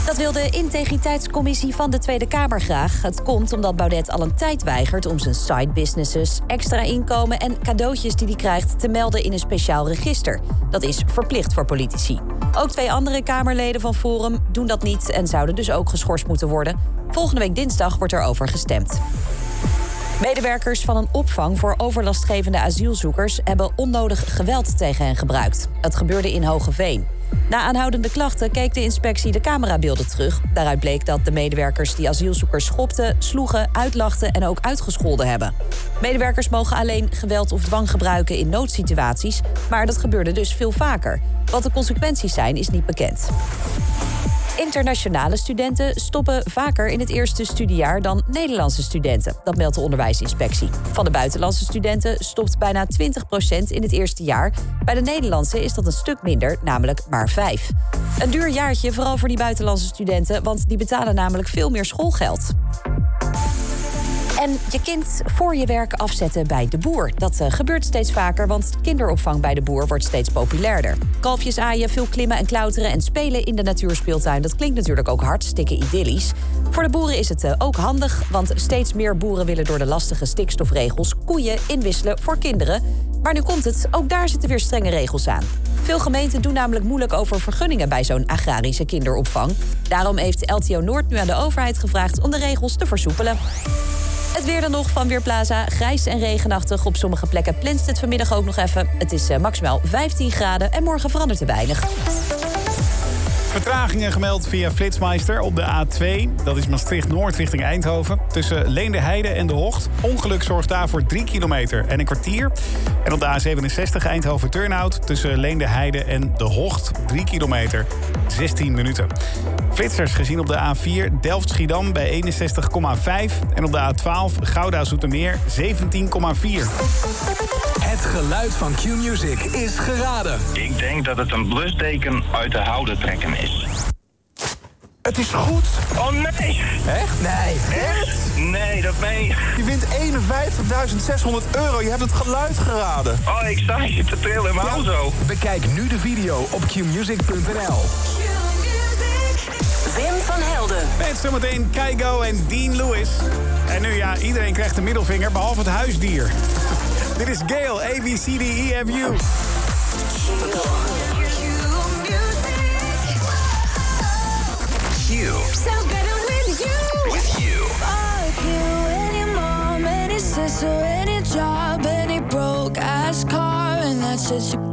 Dat wil de integriteitscommissie van de Tweede Kamer graag. Het komt omdat Baudet al een tijd weigert om zijn side businesses, extra inkomen en cadeautjes die hij krijgt te melden in een speciaal register. Dat is verplicht voor politici. Ook twee andere Kamerleden van Forum doen dat niet en zouden dus ook geschorst moeten worden. Volgende week dinsdag wordt er over gestemd. Medewerkers van een opvang voor overlastgevende asielzoekers hebben onnodig geweld tegen hen gebruikt. Dat gebeurde in Hogeveen. Na aanhoudende klachten keek de inspectie de camerabeelden terug. Daaruit bleek dat de medewerkers die asielzoekers schopten, sloegen, uitlachten en ook uitgescholden hebben. Medewerkers mogen alleen geweld of dwang gebruiken in noodsituaties, maar dat gebeurde dus veel vaker. Wat de consequenties zijn, is niet bekend. Internationale studenten stoppen vaker in het eerste studiejaar dan Nederlandse studenten. Dat meldt de onderwijsinspectie. Van de buitenlandse studenten stopt bijna 20% in het eerste jaar. Bij de Nederlandse is dat een stuk minder, namelijk maar 5. Een duur jaartje, vooral voor die buitenlandse studenten, want die betalen namelijk veel meer schoolgeld. En je kind voor je werk afzetten bij de boer. Dat uh, gebeurt steeds vaker, want kinderopvang bij de boer wordt steeds populairder. Kalfjes aaien, veel klimmen en klauteren en spelen in de natuurspeeltuin. Dat klinkt natuurlijk ook hartstikke idyllisch. Voor de boeren is het uh, ook handig, want steeds meer boeren willen door de lastige stikstofregels koeien inwisselen voor kinderen. Maar nu komt het, ook daar zitten weer strenge regels aan. Veel gemeenten doen namelijk moeilijk over vergunningen bij zo'n agrarische kinderopvang. Daarom heeft LTO Noord nu aan de overheid gevraagd om de regels te versoepelen. Het weer dan nog van Weerplaza. Grijs en regenachtig. Op sommige plekken plinst het vanmiddag ook nog even. Het is uh, maximaal 15 graden en morgen verandert er weinig. Vertragingen gemeld via Flitsmeister op de A2. Dat is Maastricht-Noord richting Eindhoven. Tussen Leende en De Hocht. Ongeluk zorgt daarvoor 3 kilometer en een kwartier. En op de A67 Eindhoven-Turnhout. Tussen Leende en De Hocht. 3 kilometer, 16 minuten. Flitsers gezien op de A4 Delft-Schiedam bij 61,5. En op de A12 Gouda-Zoetermeer 17,4. Het geluid van Q-Music is geraden. Ik denk dat het een blusdeken uit de houden trekken is. Het is goed. Oh nee. Echt? Nee. Echt? Nee, dat meen je. Je wint 51.600 euro. Je hebt het geluid geraden. Oh, ik sta hier te trillen in mijn auto. Bekijk nu de video op qmusic.nl. Wim van Helden. Met zometeen Keigo en Dean Lewis. En nu ja, iedereen krijgt de middelvinger, behalve het huisdier. Dit is Gail, A, B, C, D, E, F, U. Q. Sounds better with you. With you. Fuck you, any mom, any sister, any job, any broke ass car, and that's just you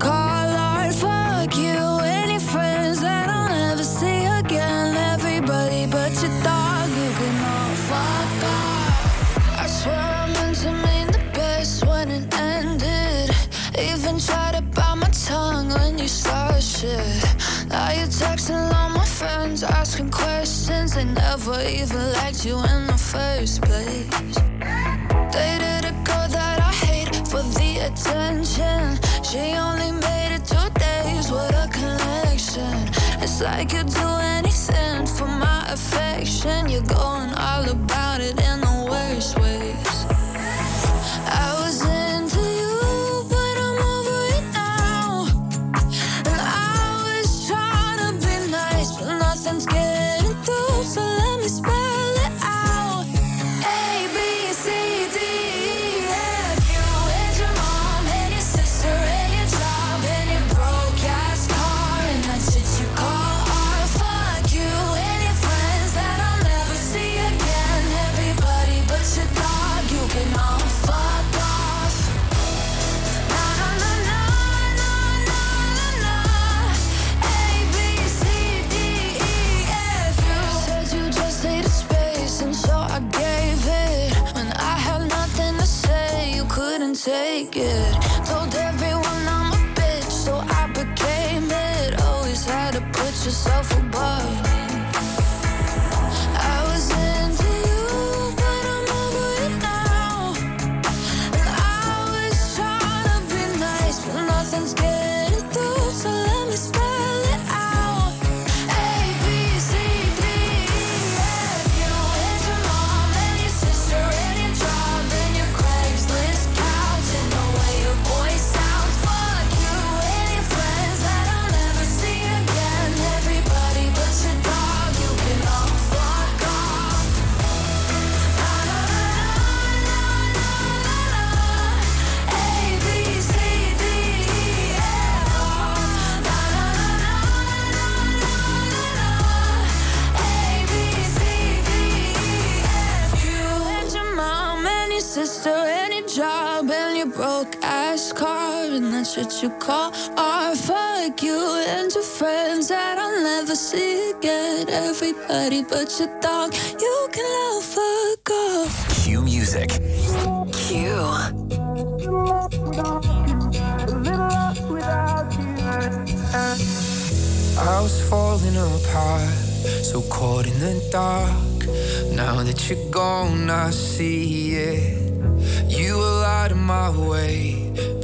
shit. Now you're texting all my friends, asking questions. They never even liked you in the first place. Dated a girl that I hate for the attention. She only made it two days with a connection. It's like you'd do anything for my affection. You're going all about it take it. Car, what you call art. Fuck you and your friends that I'll never see again. Everybody but your dog, you can love fuck off. Q Music. Q. I was falling apart, so caught in the dark. Now that you're gone, I see it. You were out of my way,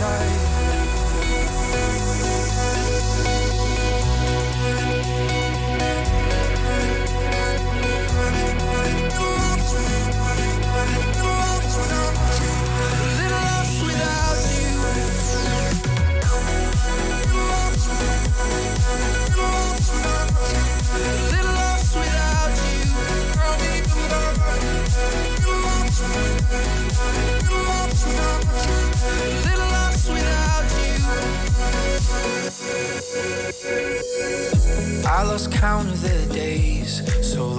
by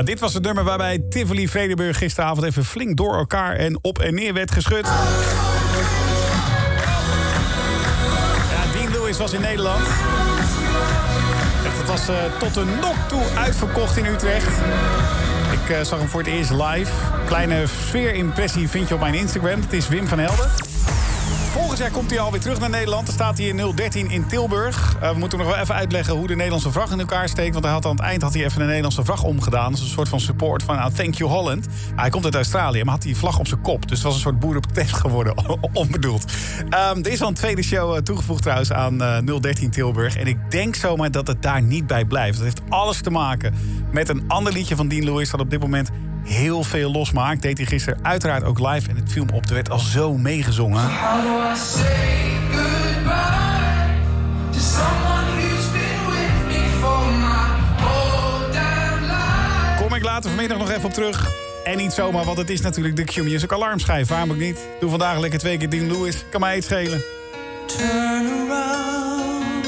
Ah, dit was het nummer waarbij Tivoli Vredenburg gisteravond even flink door elkaar en op en neer werd geschud. Ja, Dean Lewis was in Nederland. Het was eh, tot de nok toe uitverkocht in Utrecht. Eh, zag hem voor het eerst live. Kleine sfeerimpressie vind je op mijn Instagram. Het is Wim van Helden. Komt hij alweer terug naar Nederland. Dan staat hij in 013 in Tilburg. Eh, we moeten nog wel even uitleggen hoe de Nederlandse vlag in elkaar steekt. Want hij had aan het eind had hij even een Nederlandse vlag omgedaan. Dat is een soort van support van nou, Thank You Holland. hij komt uit Australië, maar had die vlag op zijn kop. Dus het was een soort boerenprotest geworden, onbedoeld. Ehm, er is al een tweede show eh, toegevoegd trouwens aan eh, 013 Tilburg. En ik denk zomaar dat het daar niet bij blijft. Dat heeft alles te maken met een ander liedje van Dean Lewis... dat op dit moment heel veel losmaakt. Deed hij gisteren uiteraard ook live. En het viel me op, er werd al zo meegezongen. Kom ik later vanmiddag nog even op terug. En niet zomaar, want het is natuurlijk de Q-Music alarmschijf. Waarom ook niet? Doe vandaag lekker twee keer Dean Lewis. Kan mij iets schelen. Turn around.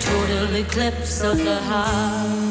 Total eclipse of the heart.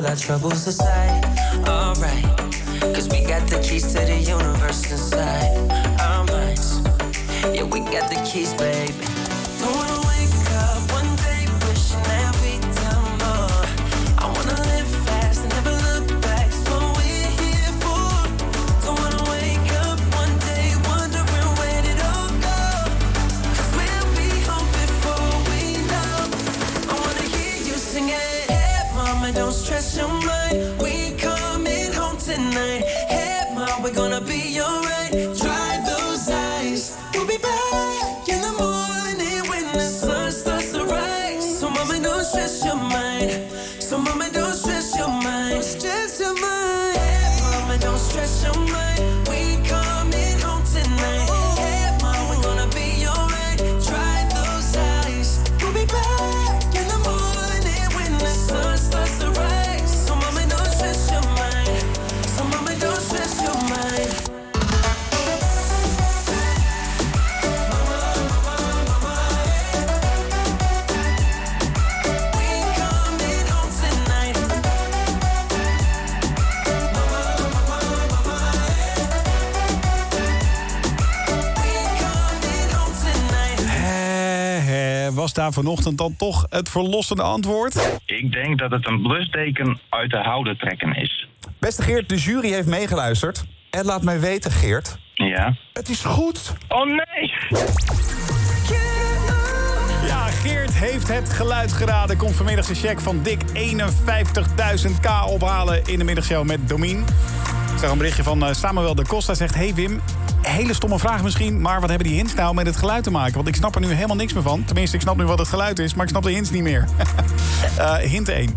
All our troubles aside. Alright, cause we got the keys to the vanochtend dan toch het verlossende antwoord? Ik denk dat het een blusdeken uit de houden trekken is. Beste Geert, de jury heeft meegeluisterd. En laat mij weten, Geert. Ja. Het is goed. Oh nee! Ja, Geert heeft het geluid geraden. Komt vanmiddag zijn cheque van dik 51.000 k ophalen in de middagshow met Domien. Ik zag een berichtje van eh, Samuel de Costa. Zegt, hey Wim, hele stomme vraag misschien... maar wat hebben die hints nou met het geluid te maken? Want ik snap er nu helemaal niks meer van. Tenminste, ik snap nu wat het geluid is, maar ik snap de hints niet meer. Eh, hint 1.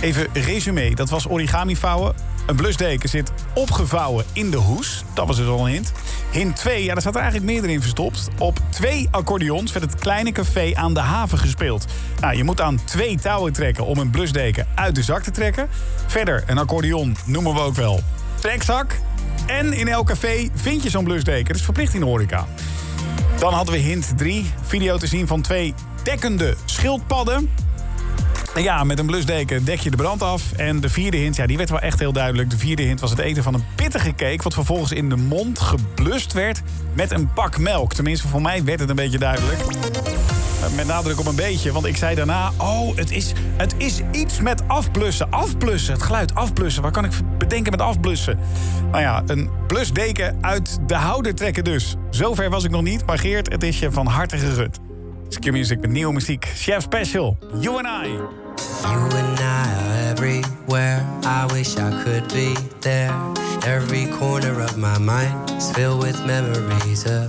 Even resume. Dat was origami vouwen. Een blusdeken zit opgevouwen in de hoes. Dat was dus al een hint. Hint 2, ja, daar zat er eigenlijk meerdere in verstopt. Op twee accordeons werd het kleine café aan de haven gespeeld. Nou, je moet aan twee touwen trekken om een blusdeken uit de zak te trekken. Verder, een accordeon noemen we ook wel trekzak. En in elk café vind je zo'n blusdeken. Dat is verplicht in de horeca. Dan hadden we hint 3. Video te zien van twee dekkende schildpadden. En ja, met een blusdeken dek je de brand af. En de vierde hint, ja, die werd wel echt heel duidelijk. De vierde hint was het eten van een pittige cake... wat vervolgens in de mond geblust werd met een pak melk. Tenminste, voor mij werd het een beetje duidelijk. Eh, Met nadruk op een beetje, want ik zei daarna... oh, het is, het is iets met afblussen. Afblussen, het geluid afblussen. Waar kan ik bedenken met afblussen? Nou ja, een blusdeken uit de houder trekken dus. Zover was ik nog niet, maar Geert, het is je van harte gegund. Q Music met nieuwe muziek. Chef Special, You and I. You and I are everywhere. I wish I could be there. Every corner of my mind is filled with memories of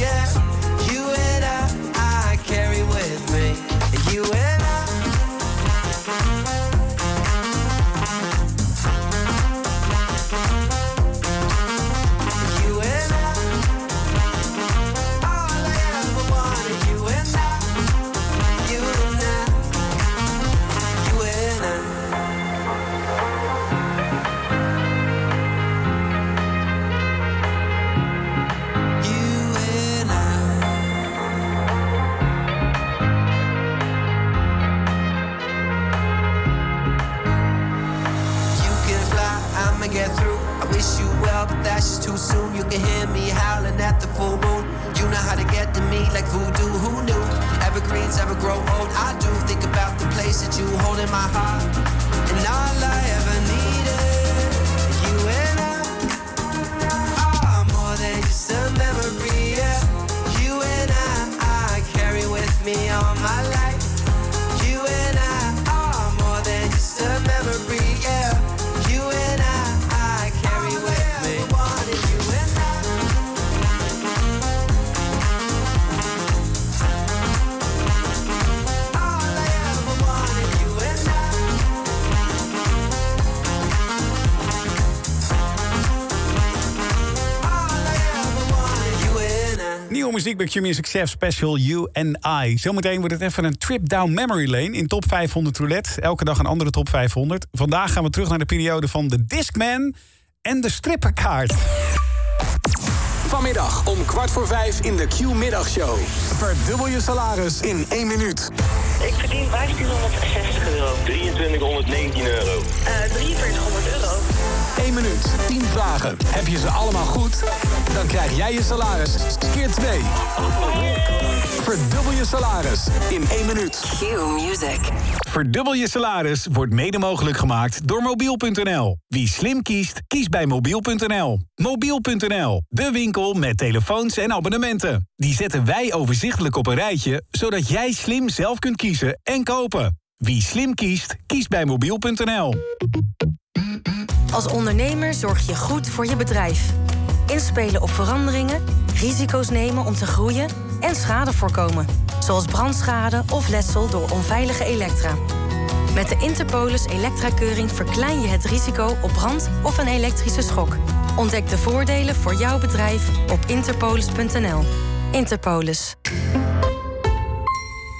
Muziek bij Q-Music Chef Special You and I. Zometeen wordt het even een trip down memory lane in top 500 roulette. Elke dag een andere top 500. Vandaag gaan we terug naar de periode van de Discman en de strippenkaart. Vanmiddag om kwart voor vijf in de Q-middagshow. Verdubbel je salaris in één minuut. Ik verdien 1560 euro. 2319 euro. Eh 4300 euro. 1 minuut, 10 vragen. Heb je ze allemaal goed? Dan krijg jij je salaris keer 2. Verdubbel je salaris in 1 minuut. Q Music. Verdubbel je salaris wordt mede mogelijk gemaakt door mobiel.nl. Wie slim kiest, kiest bij mobiel.nl. Mobiel.nl, de winkel met telefoons en abonnementen. Die zetten wij overzichtelijk op een rijtje, zodat jij slim zelf kunt kiezen en kopen. Wie slim kiest, kiest bij mobiel.nl. Als ondernemer zorg je goed voor je bedrijf. Inspelen op veranderingen, risico's nemen om te groeien en schade voorkomen. Zoals brandschade of letsel door onveilige elektra. Met de Interpolis Elektra-keuring verklein je het risico op brand of een elektrische schok. Ontdek de voordelen voor jouw bedrijf op interpolis.nl. Interpolis.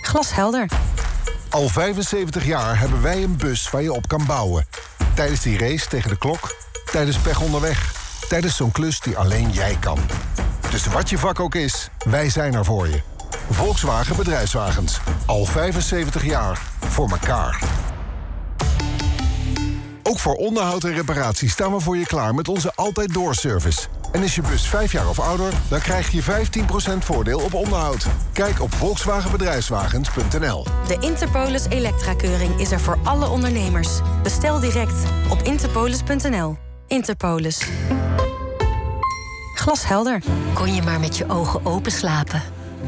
Glashelder. Al 75 jaar hebben wij een bus waar je op kan bouwen. Tijdens die race tegen de klok, tijdens pech onderweg, tijdens zo'n klus die alleen jij kan. Dus wat je vak ook is, wij zijn er voor je. Volkswagen Bedrijfswagens. Al 75 jaar. Voor elkaar. Ook voor onderhoud en reparatie staan we voor je klaar met onze Altijd Door service. En is je bus 5 jaar of ouder, dan krijg je 15% voordeel op onderhoud. Kijk op volkswagenbedrijfswagens.nl. De Interpolis Elektra-keuring is er voor alle ondernemers. Bestel direct op interpolis.nl. Interpolis. Glashelder. Kon je maar met je ogen open slapen?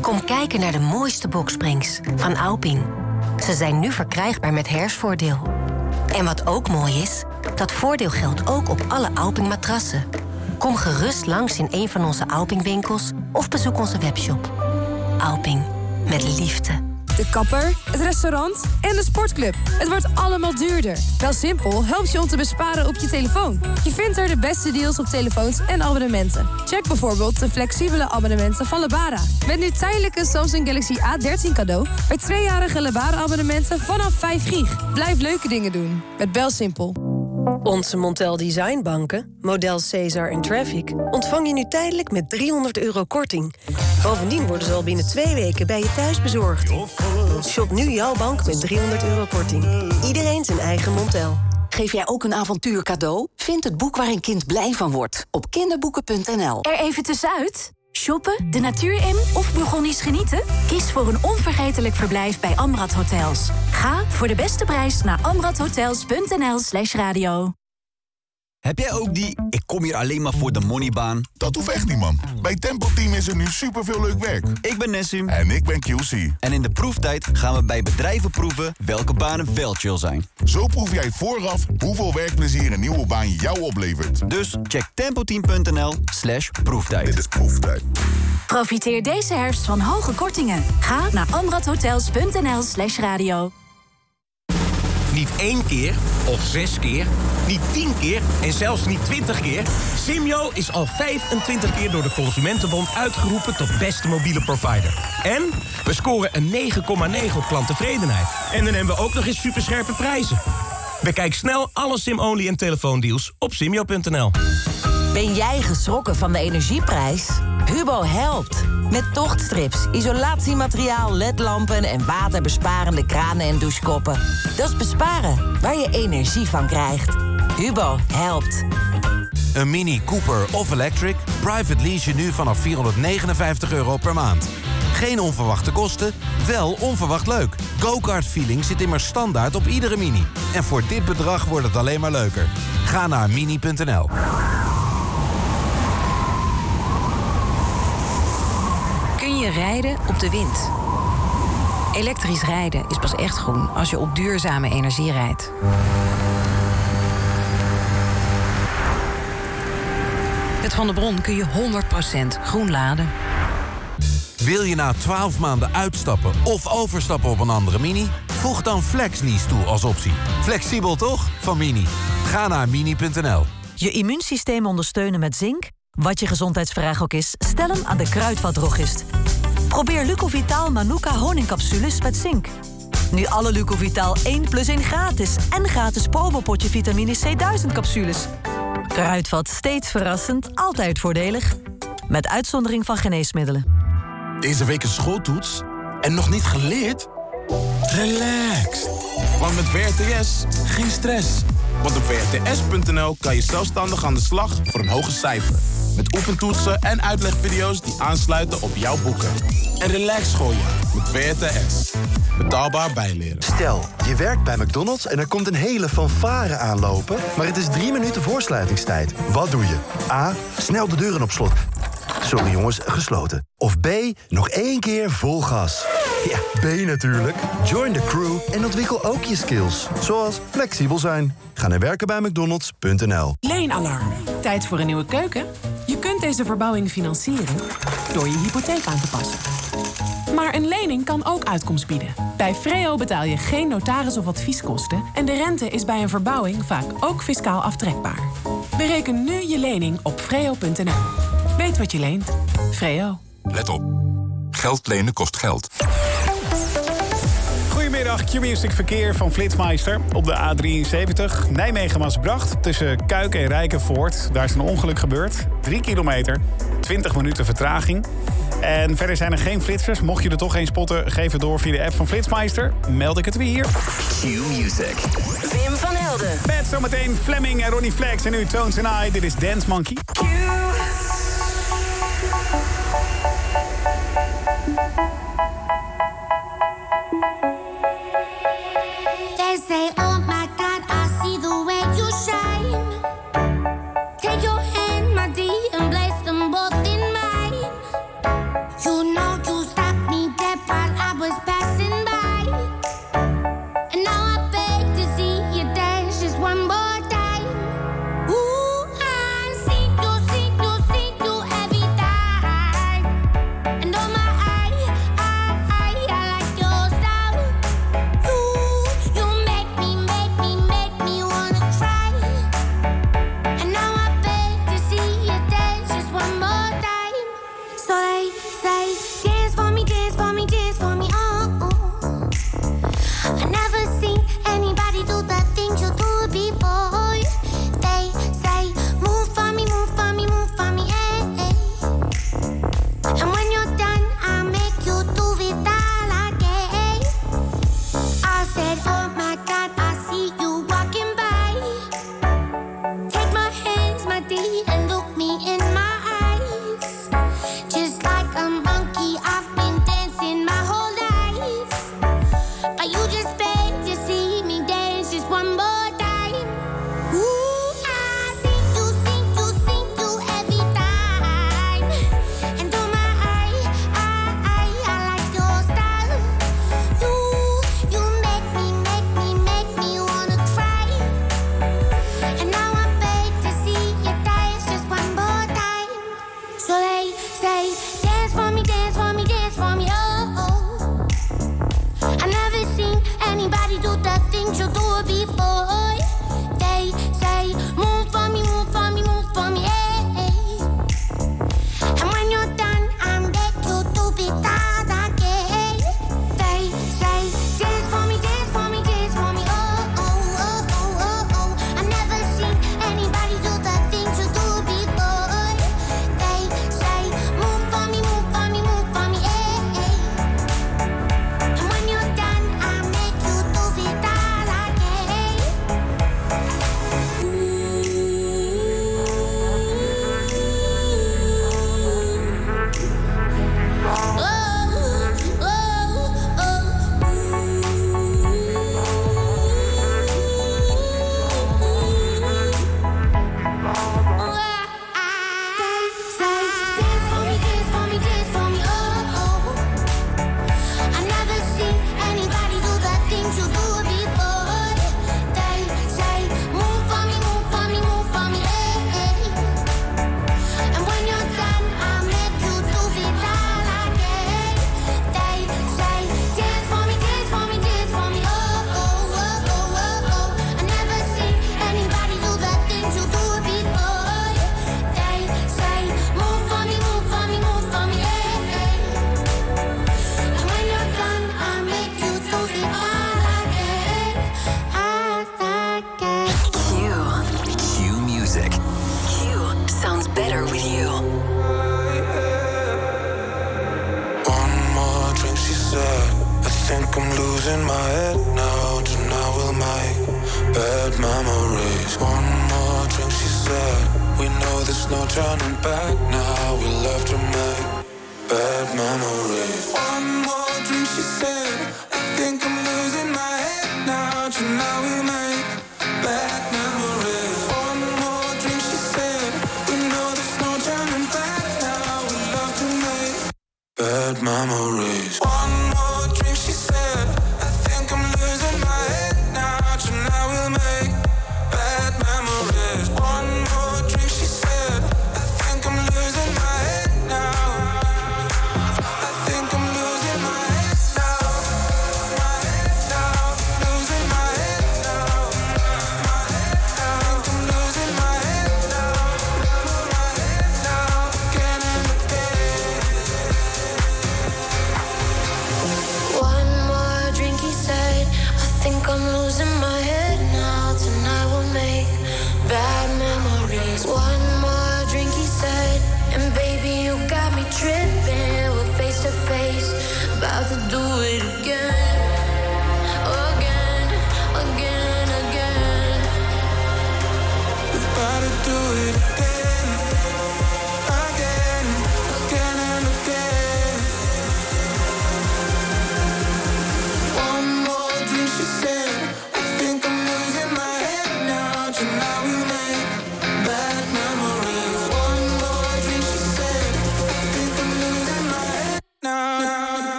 Kom kijken naar de mooiste boksprings van Alping. Ze zijn nu verkrijgbaar met herfstvoordeel. En wat ook mooi is, dat voordeel geldt ook op alle Alping matrassen. Kom gerust langs in een van onze Alping winkels of bezoek onze webshop. Alping, met liefde. De kapper, het restaurant en de sportclub. Het wordt allemaal duurder. Wel simpel helpt je om te besparen op je telefoon. Je vindt er de beste deals op telefoons en abonnementen. Check bijvoorbeeld de flexibele abonnementen van Lebara. Met nu tijdelijke Samsung Galaxy A13 cadeau... bij tweejarige Lebara-abonnementen vanaf 5 gig. Blijf leuke dingen doen. Met BelSimpel. Onze Montel Design banken, model Caesar en Traffic... ontvang je nu tijdelijk met 300 euro korting. Bovendien worden ze al binnen twee weken bij je thuis bezorgd. Shop nu jouw bank met 300 euro korting. Iedereen zijn eigen Montel. Geef jij ook een avontuur cadeau? Vind het boek waar een kind blij van wordt op kinderboeken.nl. Er even tussenuit. Shoppen, de natuur in of Bourgondisch genieten? Kies voor een onvergetelijk verblijf bij Amrad Hotels. Ga voor de beste prijs naar amradhotels.nl slash radio. Heb jij ook die ik kom hier alleen maar voor de moneybaan? Dat hoeft echt niet, man. Bij Tempo Team is er nu superveel leuk werk. Ik ben Nessim. En ik ben QC. En in de proeftijd gaan we bij bedrijven proeven welke banen wel chill zijn. Zo proef jij vooraf hoeveel werkplezier een nieuwe baan jou oplevert. Dus check tempoteam.nl slash proeftijd. Dit is proeftijd. Profiteer deze herfst van hoge kortingen. Ga naar amradhotels.nl slash radio. Niet één keer of zes keer, niet tien keer en zelfs niet twintig keer. Simyo is al 25 keer door de Consumentenbond uitgeroepen tot beste mobiele provider. En we scoren een 9,9 op klanttevredenheid. En dan hebben we ook nog eens superscherpe prijzen. Bekijk snel alle SIM-only en telefoondeals op simyo.nl. Ben jij geschrokken van de energieprijs? Hubo helpt. Met tochtstrips, isolatiemateriaal, ledlampen en waterbesparende kranen en douchekoppen. Dat is besparen waar je energie van krijgt. Hubo helpt. Een Mini Cooper of Electric? Private lease je nu vanaf 459 euro per maand. Geen onverwachte kosten, wel onverwacht leuk. Go-kart feeling zit immers standaard op iedere Mini. En voor dit bedrag wordt het alleen maar leuker. Ga naar mini.nl. je rijden op de wind? Elektrisch rijden is pas echt groen als je op duurzame energie rijdt. Met Van der Bron kun je 100% groen laden. Wil je na 12 maanden uitstappen of overstappen op een andere Mini? Voeg dan FlexLease toe als optie. Flexibel toch? Van Mini. Ga naar mini.nl. Je immuunsysteem ondersteunen met zink? Wat je gezondheidsvraag ook is, stel hem aan de kruidvatdrogist. Probeer Lucovitaal Manuka honingcapsules met zink. Nu alle Lucovitaal 1 plus 1 gratis. En gratis probopotje vitamine C1000 capsules. Kruidvat steeds verrassend, altijd voordelig. Met uitzondering van geneesmiddelen. Deze week een schooltoets en nog niet geleerd? Relax. Want met VRTS geen stress. Want op vrts.nl kan je zelfstandig aan de slag voor een hoger cijfer. Met oefentoetsen en uitlegvideo's die aansluiten op jouw boeken. En relax schooljaar met VRTS. Betaalbaar bijleren. Stel, je werkt bij McDonald's en er komt een hele fanfare aanlopen... maar het is drie minuten voor sluitingstijd. Wat doe je? A. Snel de deuren op slot. Sorry jongens, gesloten. Of B. Nog één keer vol gas. Ja, B natuurlijk. Join the crew en ontwikkel ook je skills. Zoals flexibel zijn. Ga naar werkenbijmcdonalds.nl Leenalarm. Tijd voor een nieuwe keuken? Je kunt deze verbouwing financieren door je hypotheek aan te passen. Maar een lening kan ook uitkomst bieden. Bij Freo betaal je geen notaris- of advieskosten... en de rente is bij een verbouwing vaak ook fiscaal aftrekbaar. Bereken nu je lening op freo.nl. Weet wat je leent. Freo. Let op. Geld lenen kost geld. Goedemiddag, Q-Music Verkeer van Flitsmeister. Op de A73 Nijmegen-Maasbracht tussen Kuik en Rijkenvoort. Daar is een ongeluk gebeurd. 3 kilometer, 20 minuten vertraging. En verder zijn er geen flitsers. Mocht je er toch geen spotten, geef het door via de app van Flitsmeister. Meld ik het weer. Q-Music. Wim van Helden. Met zometeen Fleming en Ronnie Flex en nu Tones and I. Dit is Dance Monkey. They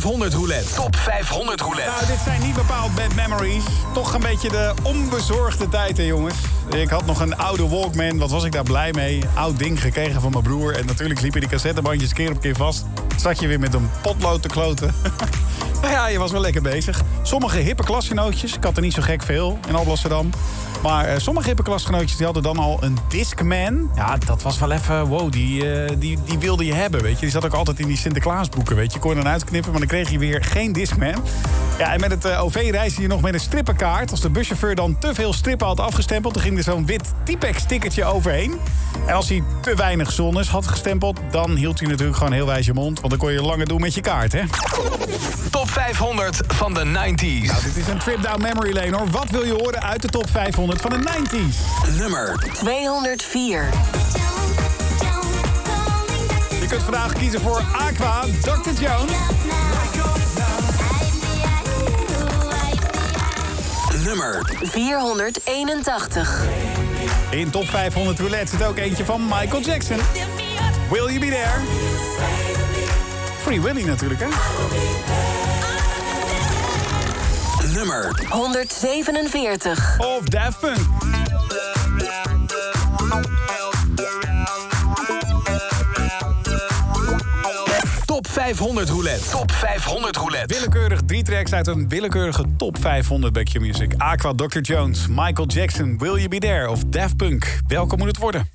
500 roulette. Top 500 roulette. Nou, dit zijn niet bepaald bad memories. Toch een beetje de onbezorgde tijd, hè, jongens. Ik had nog een oude Walkman. Wat was ik daar blij mee? Oud ding gekregen van mijn broer. En natuurlijk liepen die cassettebandjes keer op keer vast. Zat je weer met een potlood te kloten. nou ja, je was wel lekker bezig. Sommige hippe klasgenootjes, ik had er niet zo gek veel in Alblasserdam. Maar eh, sommige hippe klasgenootjes die hadden dan al een Discman. Ja, dat was wel even, wow, die, eh, die, die wilde je hebben, weet je. Die zat ook altijd in die Sinterklaasboeken, weet je. Kon je dan uitknippen, maar dan kreeg je weer geen Discman. Ja, en met het eh, OV reisde je nog met een strippenkaart. Als de buschauffeur dan te veel strippen had afgestempeld... dan ging er zo'n wit Tipex-stickertje overheen. En als hij te weinig zonnes had gestempeld... dan hield hij natuurlijk gewoon heel wijs je mond. Want dan kon je langer doen met je kaart, hè. Top 500 van de 90s. Nou, dit is een trip down memory lane, hoor. Wat wil je horen uit de top 500 van de 90s? Nummer 204. Je kunt vandaag kiezen voor Aqua, Dr. Jones... Nummer 481. In top 500 roulette zit ook eentje van Michael Jackson. Will You Be There? Free Willy natuurlijk, hè? Nummer 147. Of Daft Punk. 500 roulette. Top 500 roulette. Willekeurig drie tracks uit een willekeurige top 500 bij Q-Music. Aqua, Dr. Jones, Michael Jackson, Will You Be There of Daft Punk. Welke moet het worden?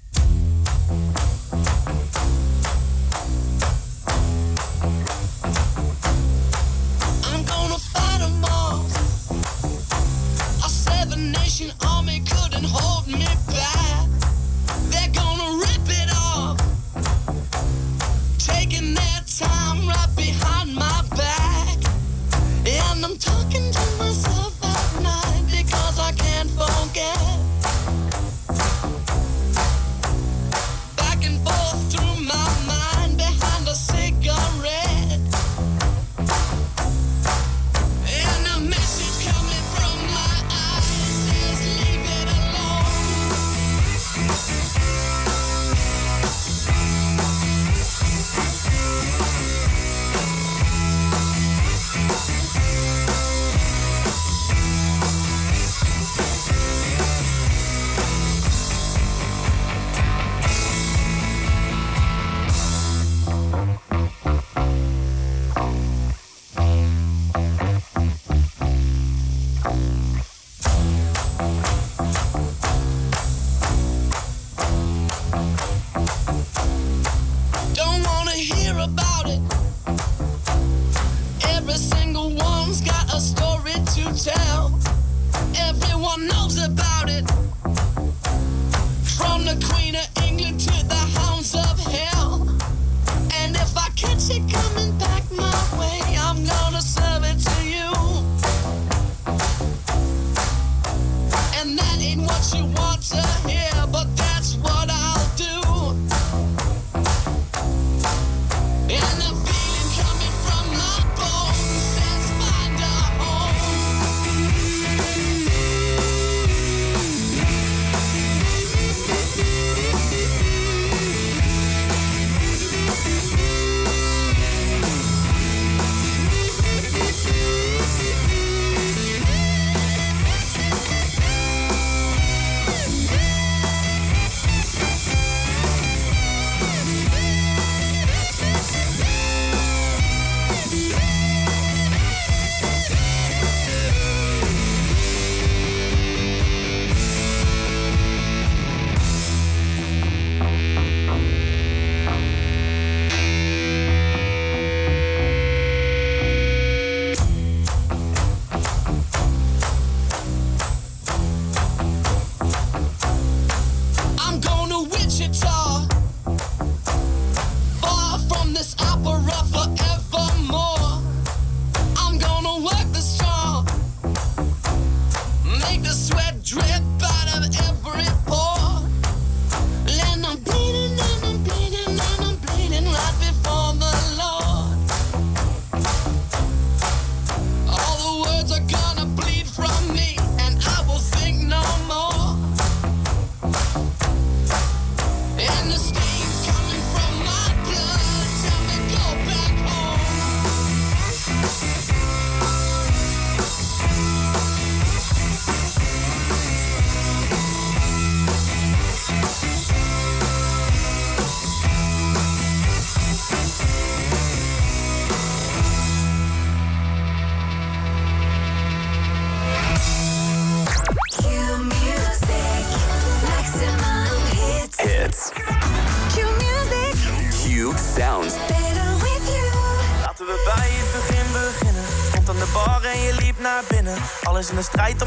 about it.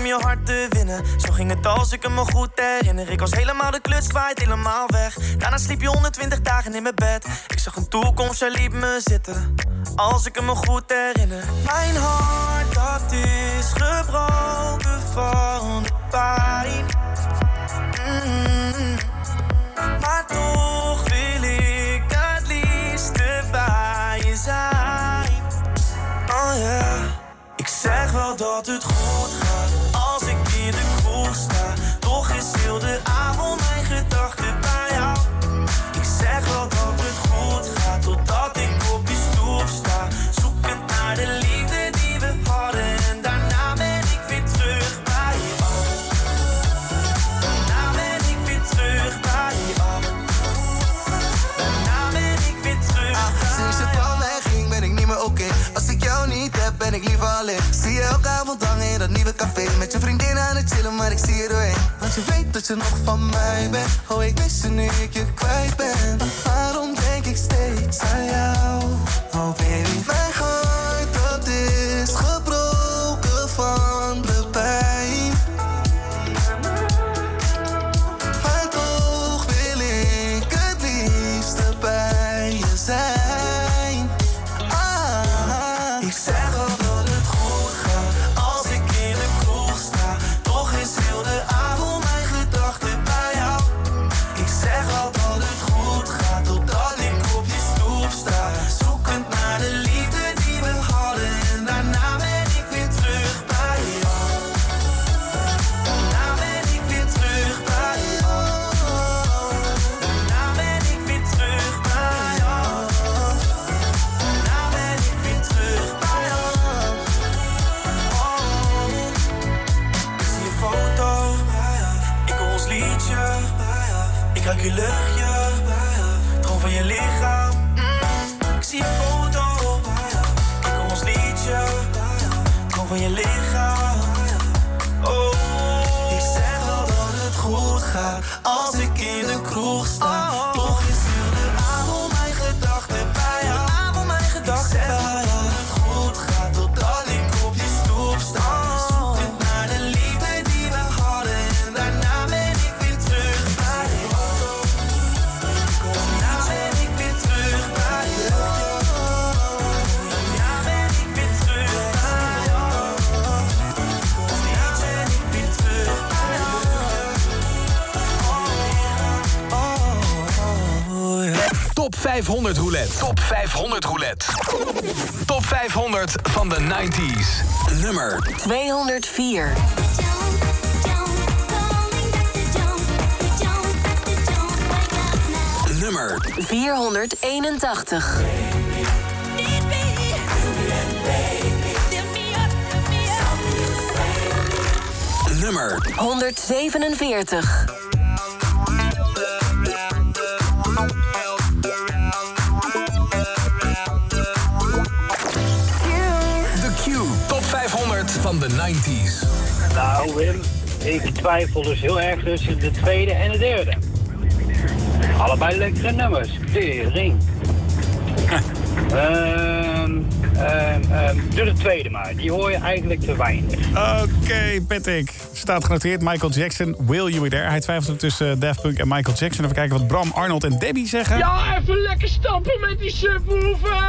Om je hart te winnen. Zo ging het als ik het me goed herinner. Ik was helemaal de kluts kwijt, helemaal weg. Daarna sliep je 120 dagen in mijn bed. Ik zag een toekomst, jij liep me zitten. Als ik het me goed herinner. Mijn hart, dat is gebroken van de pijn. Mm. Maar ik zie je doorheen. Want je weet dat je nog van mij bent. Oh, ik wist je nu ik je kwijt ben. 90s. Nummer 204. Nummer 481. Nummer 147. Van de 90s. Nou, Wim, ik twijfel dus heel erg tussen de tweede en de derde. Allebei lekkere nummers. Tering. Ehm, ehm, ehm, doe de tweede maar. Die hoor je eigenlijk te weinig. Oké, Patrick. Staat genoteerd. Michael Jackson, Will You Be There. Hij twijfelt tussen Daft Punk en Michael Jackson. Even kijken wat Bram, Arnold en Debbie zeggen. Ja, even lekker stampen met die subwoofer!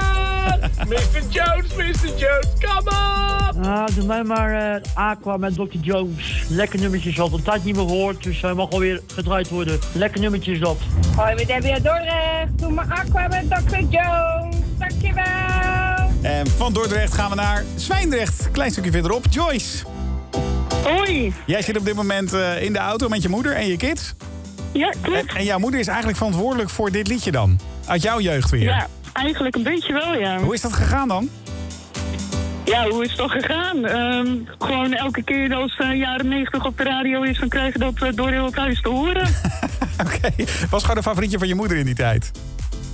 Mr. Jones, Mr. Jones, kom op! Ah, doe mij maar eh, Aqua met Dr. Jones. Lekker nummertjes dat. Een tijd niet meer gehoord, dus hij mag alweer gedraaid worden. Lekker nummertjes dat. Hoi, met Debbie uit Dordrecht. Doe maar Aqua met Dr. Jones. Dankjewel. En van Dordrecht gaan we naar Zwijndrecht. Klein stukje verderop. Joyce. Hoi. Jij zit op dit moment eh, in de auto met je moeder en je kids. Ja, klopt. En, en jouw moeder is eigenlijk verantwoordelijk voor dit liedje dan? Uit jouw jeugd weer? Ja, eigenlijk een beetje wel, ja. Hoe is dat gegaan dan? Ja, hoe is het toch gegaan? Ehm, gewoon elke keer als uh, jaren 90 op de radio is, dan krijg je dat eh, door heel het huis te horen. Oké. Was gewoon een favorietje van je moeder in die tijd?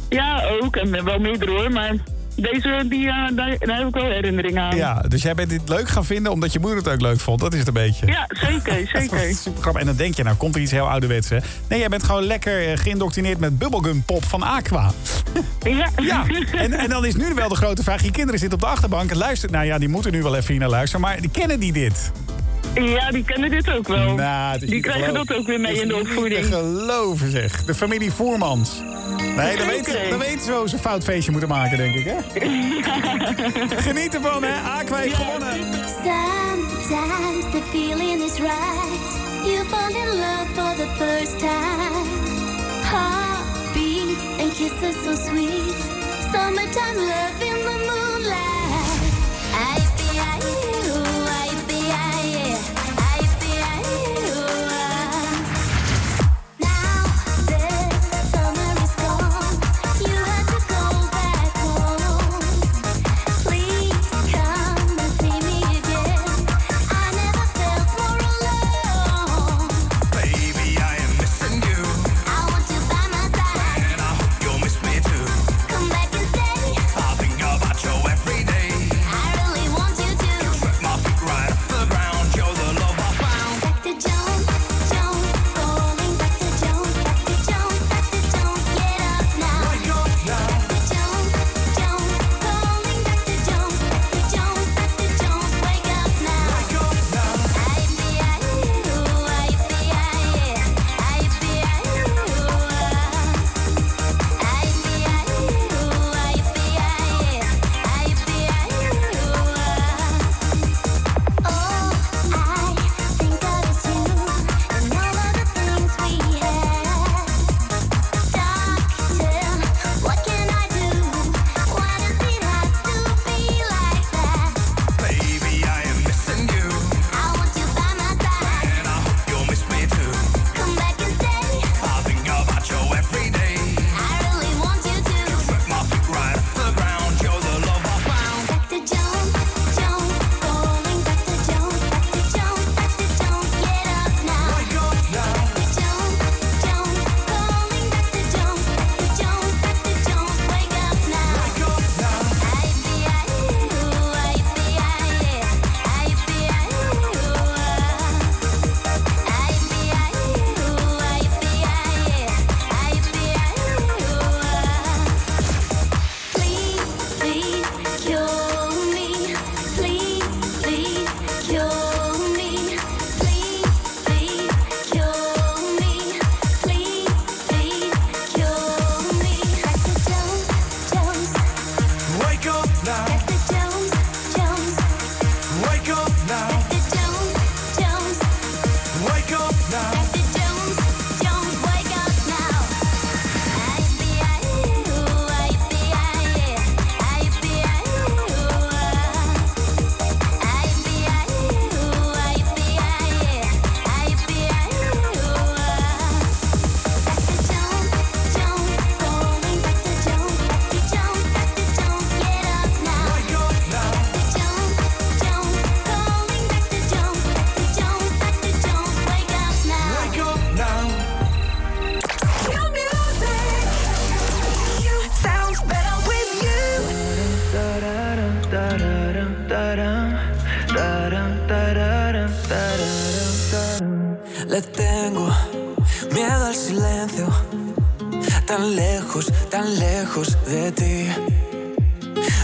ja, ook. En wel meerdere hoor, maar deze, die, eh, daar, heb ik wel herinnering aan. Ja, dus jij bent dit leuk gaan vinden omdat je moeder het ook leuk vond. Dat is het een beetje. Ja, zeker, zeker. grappig. En dan denk je, nou komt er iets heel ouderwets, hè? Nee, jij bent gewoon lekker eh, geïndoctrineerd met bubblegum pop van Aqua. Ja. En, en dan is nu wel de grote vraag. Je kinderen zitten op de achterbank en luisteren. Nou ja, die moeten nu wel even hier naar luisteren. Maar kennen die dit? Ja, die kennen dit ook wel. Nou, die krijgen dat ook weer mee in de opvoeding. Te geloven zeg. De familie Voermans. Nee, dan weten, dan weten ze hoe ze een fout feestje moeten maken, denk ik, hè? Geniet ervan, hè? Aqua gewonnen. Sometimes the feeling is right. You fall in love for the first time. Heartbeat and kisses so sweet. Summertime love in the moonlight. I be, I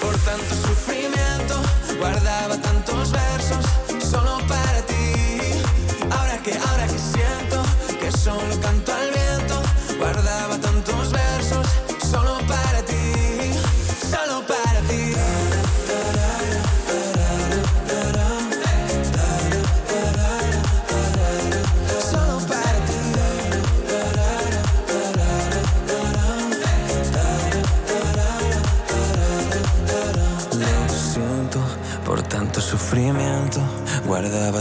por tanto sufrimiento. Guardaba tantos versos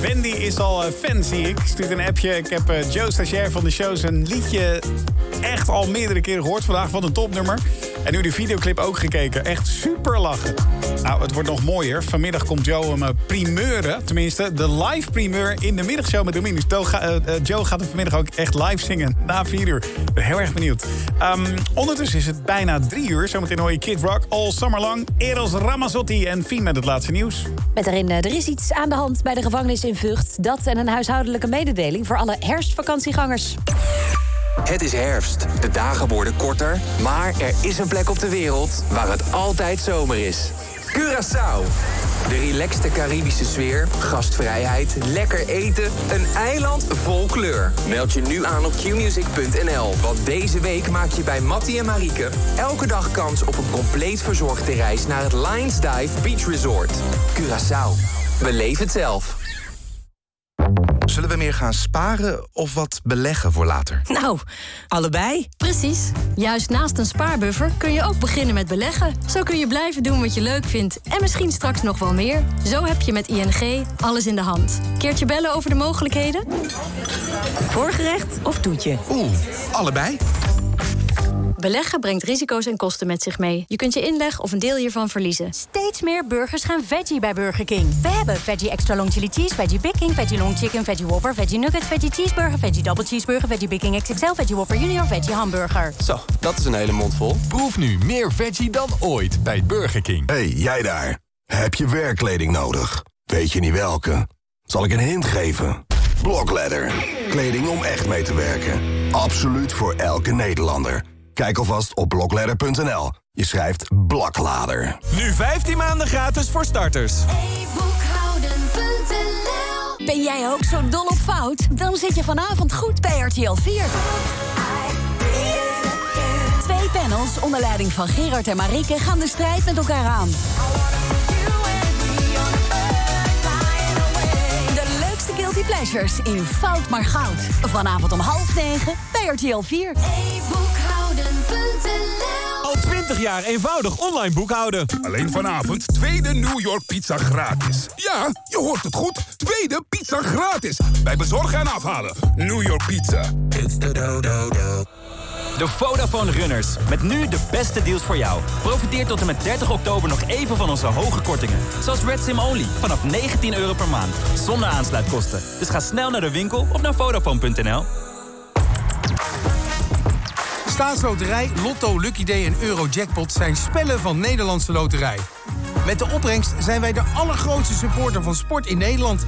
Wendy is al eh, fan, zie ik. Stuurt een appje. Ik heb eh, Joe, stagiair van de show, zijn liedje echt al meerdere keren gehoord vandaag. Wat een topnummer. En nu de videoclip ook gekeken. Echt super lachen. Nou, het wordt nog mooier. Vanmiddag komt Joe hem eh, primeuren. Tenminste, de live primeur in de middagshow met Dominus. Joe, ga- eh, eh, Joe gaat hem vanmiddag ook echt live zingen. Na vier uur. Ik ben heel erg benieuwd. Ehm, ondertussen is het bijna drie uur. Zometeen hoor je Kid Rock all summer long. Eros Ramazzotti en Fien met het laatste nieuws. Met daarin, eh, er is iets aan de hand bij de gevangenis in Vught. Dat en een huishoudelijke mededeling voor alle herfstvakantiegangers. Het is herfst. De dagen worden korter, maar er is een plek op de wereld waar het altijd zomer is. Curaçao. De relaxte Caribische sfeer, gastvrijheid, lekker eten, een eiland vol kleur. Meld je nu aan op qmusic.nl, want deze week maak je bij Mattie en Marieke elke dag kans op een compleet verzorgde reis naar het Lions Dive Beach Resort. Curaçao. Beleef het zelf. Zullen we meer gaan sparen of wat beleggen voor later? Nou, allebei. Precies. Juist naast een spaarbuffer kun je ook beginnen met beleggen. Zo kun je blijven doen wat je leuk vindt en misschien straks nog wel meer. Zo heb je met ING alles in de hand. Keertje bellen over de mogelijkheden? Voorgerecht of toetje? Oeh, allebei. Beleggen brengt risico's en kosten met zich mee. Je kunt je inleg of een deel hiervan verliezen. Steeds meer burgers gaan veggie bij Burger King. We hebben veggie extra long chili cheese, veggie Big King, veggie long chicken, veggie whopper, veggie nuggets, veggie cheeseburger, veggie double cheeseburger, veggie Big King XXL, veggie whopper junior, veggie hamburger. Zo, dat is een hele mond vol. Proef nu meer veggie dan ooit bij Burger King. hey, jij daar. Heb je werkkleding nodig? Weet je niet welke? Zal ik een hint geven? Blokledder. Kleding om echt mee te werken. Absoluut voor elke Nederlander. Kijk alvast op blokledder.nl. Je schrijft blaklader. Nu 15 maanden gratis voor starters. Ben jij ook zo dol op fout? Dan zit je vanavond goed bij RTL 4. Twee panels onder leiding van Gerard en Marieke gaan de strijd met elkaar aan. Guilty pleasures in Fout maar Goud. Vanavond om half negen bij RTL 4. Al 20 jaar eenvoudig online boekhouden. Alleen vanavond tweede New York pizza gratis. Ja, je hoort het goed. Tweede pizza gratis. Bij bezorgen en afhalen. New York Pizza. It's the do do do. De Vodafone Runners. Met nu de beste deals voor jou. Profiteer tot en met 30 oktober nog even van onze hoge kortingen. Zoals Red Sim Only vanaf 19 euro per maand. Zonder aansluitkosten. Dus ga snel naar de winkel of naar Vodafone.nl. Staatsloterij, Lotto, Lucky Day en Eurojackpot zijn spellen van Nederlandse Loterij. Met de opbrengst zijn wij de allergrootste supporter van sport in Nederland.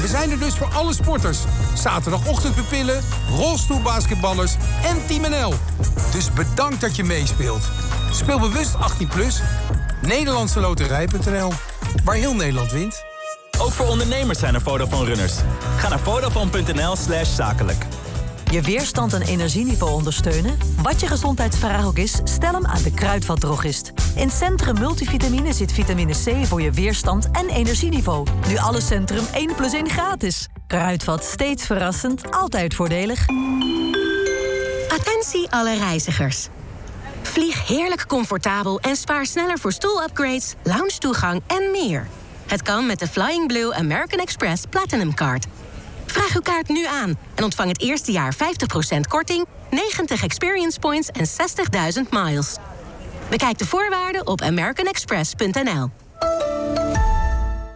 We zijn er dus voor alle sporters. Zaterdagochtendpupillen, rolstoelbasketballers en Team NL. Dus bedankt dat je meespeelt. Speel bewust 18+. Plus. Nederlandse Loterij.nl. Waar heel Nederland wint. Ook voor ondernemers zijn er Vodafone runners. Ga naar vodafone.nl zakelijk. Je weerstand en energieniveau ondersteunen? Wat je gezondheidsvraag ook is, stel hem aan de Kruidvatdrogist. In Centrum Multivitamine zit vitamine C voor je weerstand en energieniveau. Nu alle Centrum 1 plus 1 gratis. Kruidvat, steeds verrassend, altijd voordelig. Attentie alle reizigers. Vlieg heerlijk comfortabel en spaar sneller voor stoelupgrades, lounge toegang en meer. Het kan met de Flying Blue American Express Platinum Card. Vraag uw kaart nu aan en ontvang het eerste jaar 50% korting, 90 experience points en 60.000 miles. Bekijk de voorwaarden op americanexpress.nl.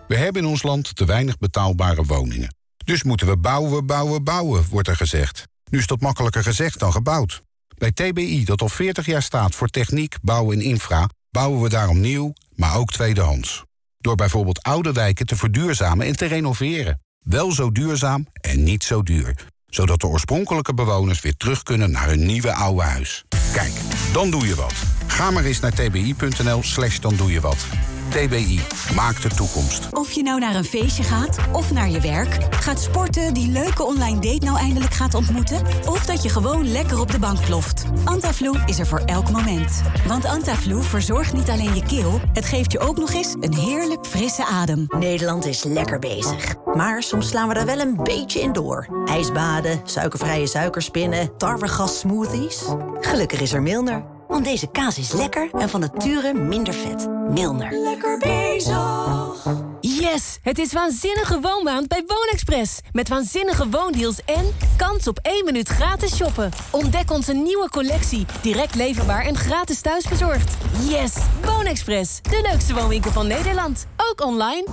We hebben in ons land te weinig betaalbare woningen. Dus moeten we bouwen, bouwen, bouwen, wordt er gezegd. Nu is dat makkelijker gezegd dan gebouwd. Bij TBI, dat al 40 jaar staat voor techniek, bouw en infra... bouwen we daarom nieuw, maar ook tweedehands. Door bijvoorbeeld oude wijken te verduurzamen en te renoveren. Wel zo duurzaam en niet zo duur. Zodat de oorspronkelijke bewoners weer terug kunnen naar hun nieuwe oude huis. Kijk, dan doe je wat. Ga maar eens naar tbi.nl slash dan doe je wat. TBI maakt de toekomst. Of je nou naar een feestje gaat of naar je werk, gaat sporten, die leuke online date nou eindelijk gaat ontmoeten, of dat je gewoon lekker op de bank ploft. Antaflu is er voor elk moment. Want Antaflu verzorgt niet alleen je keel, het geeft je ook nog eens een heerlijk frisse adem. Nederland is lekker bezig. Maar soms slaan we daar wel een beetje in door. Ijsbaden, suikervrije suikerspinnen, tarwegas smoothies. Gelukkig is er Milner. Want deze kaas is lekker en van nature minder vet. Milner. Lekker bezig. Yes, het is waanzinnige woonmaand bij WoonExpress. Met waanzinnige woondeals en kans op 1 minuut gratis shoppen. Ontdek onze nieuwe collectie, direct leverbaar en gratis thuisbezorgd. Yes, WoonExpress, de leukste woonwinkel van Nederland. Ook online.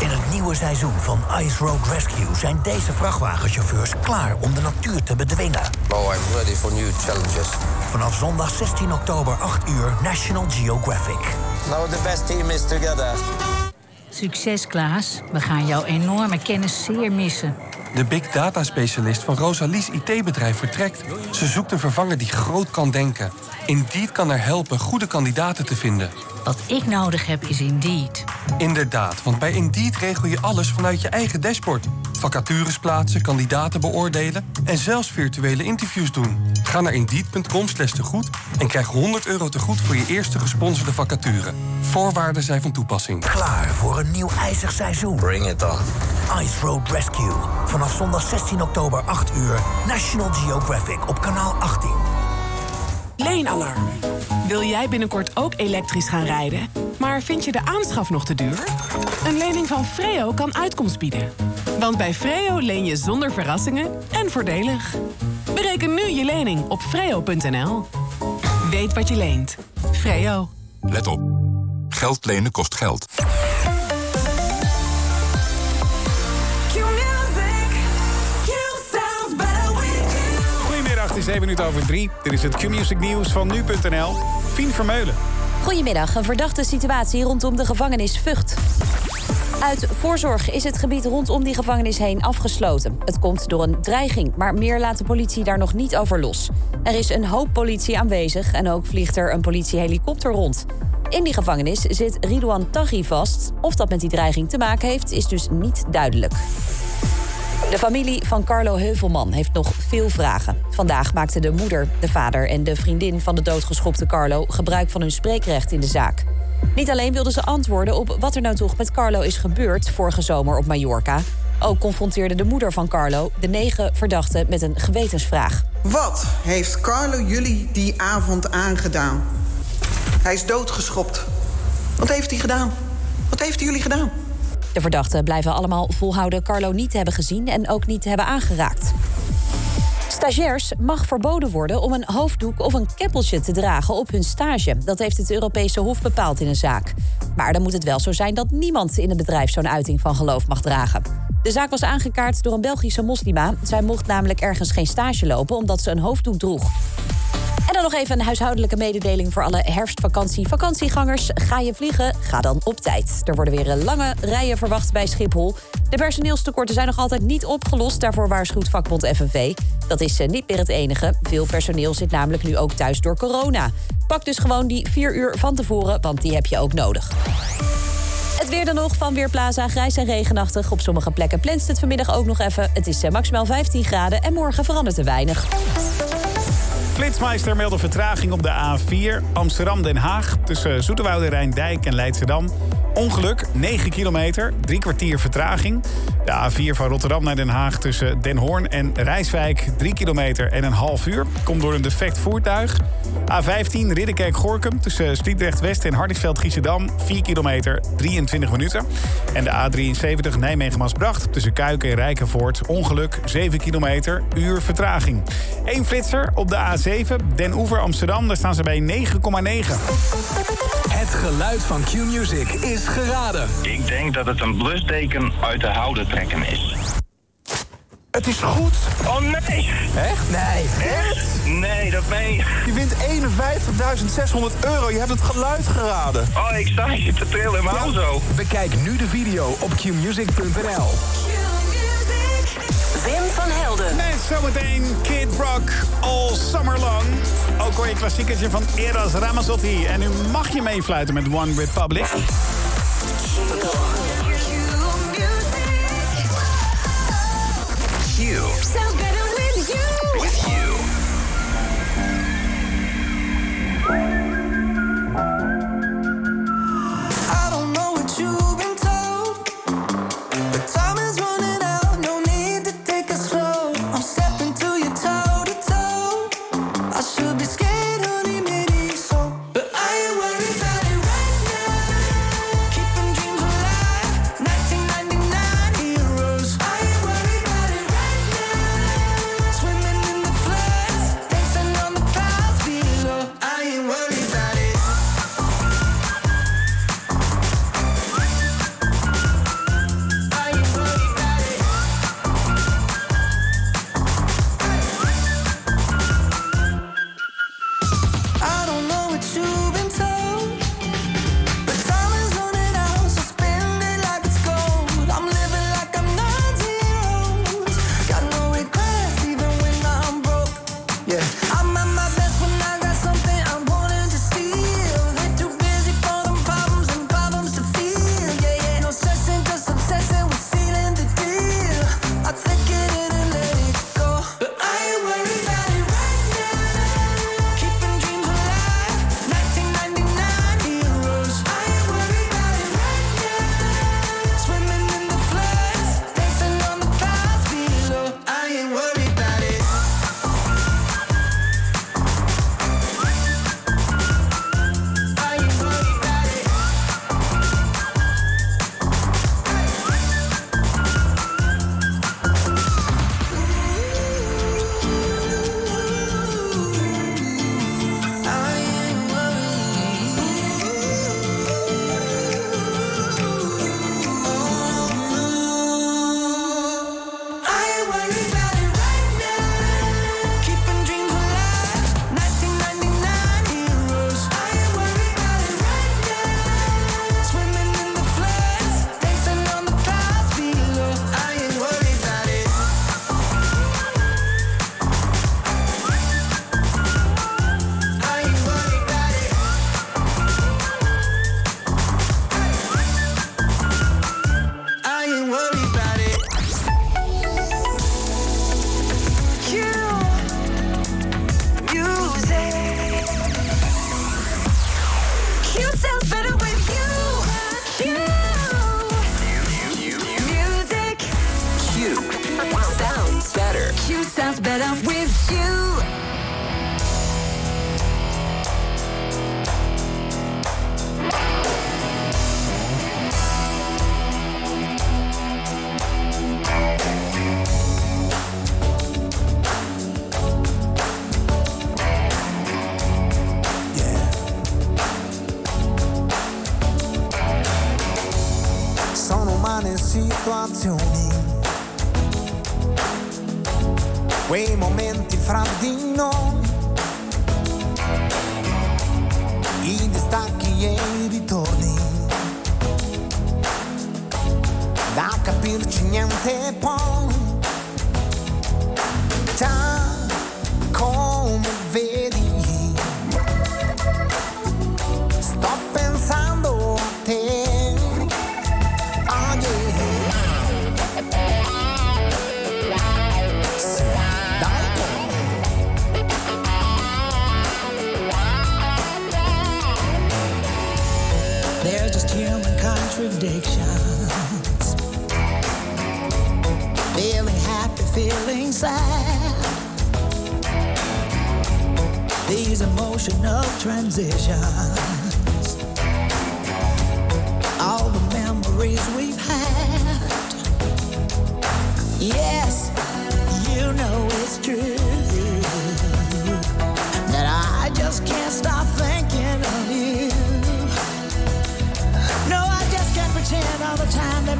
In het nieuwe seizoen van Ice Road Rescue zijn deze vrachtwagenchauffeurs klaar om de natuur te bedwingen. Oh, I'm ready for new challenges. Vanaf zondag 16 oktober 8 uur National Geographic. Now the best team is together. Succes Klaas, we gaan jouw enorme kennis zeer missen. De big data specialist van Rosalie's IT-bedrijf vertrekt. Ze zoekt een vervanger die groot kan denken. Indeed kan haar helpen goede kandidaten te vinden. Wat ik nodig heb is Indeed. Inderdaad, want bij Indeed regel je alles vanuit je eigen dashboard. Vacatures plaatsen, kandidaten beoordelen en zelfs virtuele interviews doen. Ga naar indeed.com slash tegoed en krijg 100 euro tegoed voor je eerste gesponsorde vacature. Voorwaarden zijn van toepassing. Klaar voor een nieuw ijzig seizoen. Bring it on. Ice Road Rescue. Vanaf zondag 16 oktober 8 uur National Geographic op kanaal 18. Leenalarm. Wil jij binnenkort ook elektrisch gaan rijden, maar vind je de aanschaf nog te duur? Een lening van Freo kan uitkomst bieden. Want bij Freo leen je zonder verrassingen en voordelig. Bereken nu je lening op freo.nl. Weet wat je leent. Freo. Let op. Geld lenen kost geld. 7 minuten over 3. Dit is het Q-Music van nu.nl. Fien Vermeulen. Goedemiddag, een verdachte situatie rondom de gevangenis Vught. Uit voorzorg is het gebied rondom die gevangenis heen afgesloten. Het komt door een dreiging, maar meer laat de politie daar nog niet over los. Er is een hoop politie aanwezig en ook vliegt er een politiehelikopter rond. In die gevangenis zit Ridouan Taghi vast. Of dat met die dreiging te maken heeft, is dus niet duidelijk. De familie van Carlo Heuvelman heeft nog veel vragen. Vandaag maakten de moeder, de vader en de vriendin van de doodgeschopte Carlo gebruik van hun spreekrecht in de zaak. Niet alleen wilden ze antwoorden op wat er nou toch met Carlo is gebeurd vorige zomer op Mallorca. Ook confronteerde de moeder van Carlo de negen verdachten met een gewetensvraag. Wat heeft Carlo jullie die avond aangedaan? Hij is doodgeschopt. Wat heeft hij gedaan? Wat heeft jullie gedaan? De verdachten blijven allemaal volhouden Carlo niet te hebben gezien en ook niet te hebben aangeraakt. Stagiairs mag verboden worden om een hoofddoek of een keppeltje te dragen op hun stage. Dat heeft het Europese Hof bepaald in een zaak. Maar dan moet het wel zo zijn dat niemand in het bedrijf zo'n uiting van geloof mag dragen. De zaak was aangekaart door een Belgische moslima. Zij mocht namelijk ergens geen stage lopen omdat ze een hoofddoek droeg. En dan nog even een huishoudelijke mededeling voor alle herfstvakantie. Vakantiegangers, ga je vliegen? Ga dan op tijd. Er worden weer lange rijen verwacht bij Schiphol. De personeelstekorten zijn nog altijd niet opgelost. Daarvoor waarschuwt vakbond FNV. Dat is eh, niet meer het enige. Veel personeel zit namelijk nu ook thuis door corona. Pak dus gewoon die vier uur van tevoren, want die heb je ook nodig. Het weer dan nog van Weerplaza, grijs en regenachtig. Op sommige plekken plenst het vanmiddag ook nog even. Het is eh, maximaal 15 graden en morgen verandert er weinig. Flitsmeister meldde vertraging op de A4 Amsterdam-Den Haag... tussen Zoeterwoude, Rijndijk en Leidschendam. Ongeluk, 9 kilometer, drie kwartier vertraging. De A4 van Rotterdam naar Den Haag tussen Den Hoorn en Rijswijk... 3 kilometer en een half uur. Komt door een defect voertuig. A15 Ridderkerk-Gorkum tussen Sliedrecht-West en Hardingsveld-Giessendam... 4 kilometer, 23 minuten. En de A73 Nijmegen-Maasbracht tussen Kuiken en Rijkenvoort... ongeluk, 7 kilometer, uur vertraging. Eén flitser op de A7 Den Oever Amsterdam. Daar staan ze bij 9,9. Het geluid van Q-Music is geraden. Ik denk dat het een blusteken uit de houden trekken is. Het is goed. Oh nee! Echt? Nee. Echt? Nee, dat meen je. Je wint 51.600 euro. Je hebt het geluid geraden. Oh, ik sta hier te trillen helemaal zo. Bekijk nu de video op qmusic.nl. Wim van Helden. Met zometeen Kid Rock All Summer Long. Ook hoor je klassiekertje van Eras Ramazzotti. En nu mag je meefluiten met One Republic. You.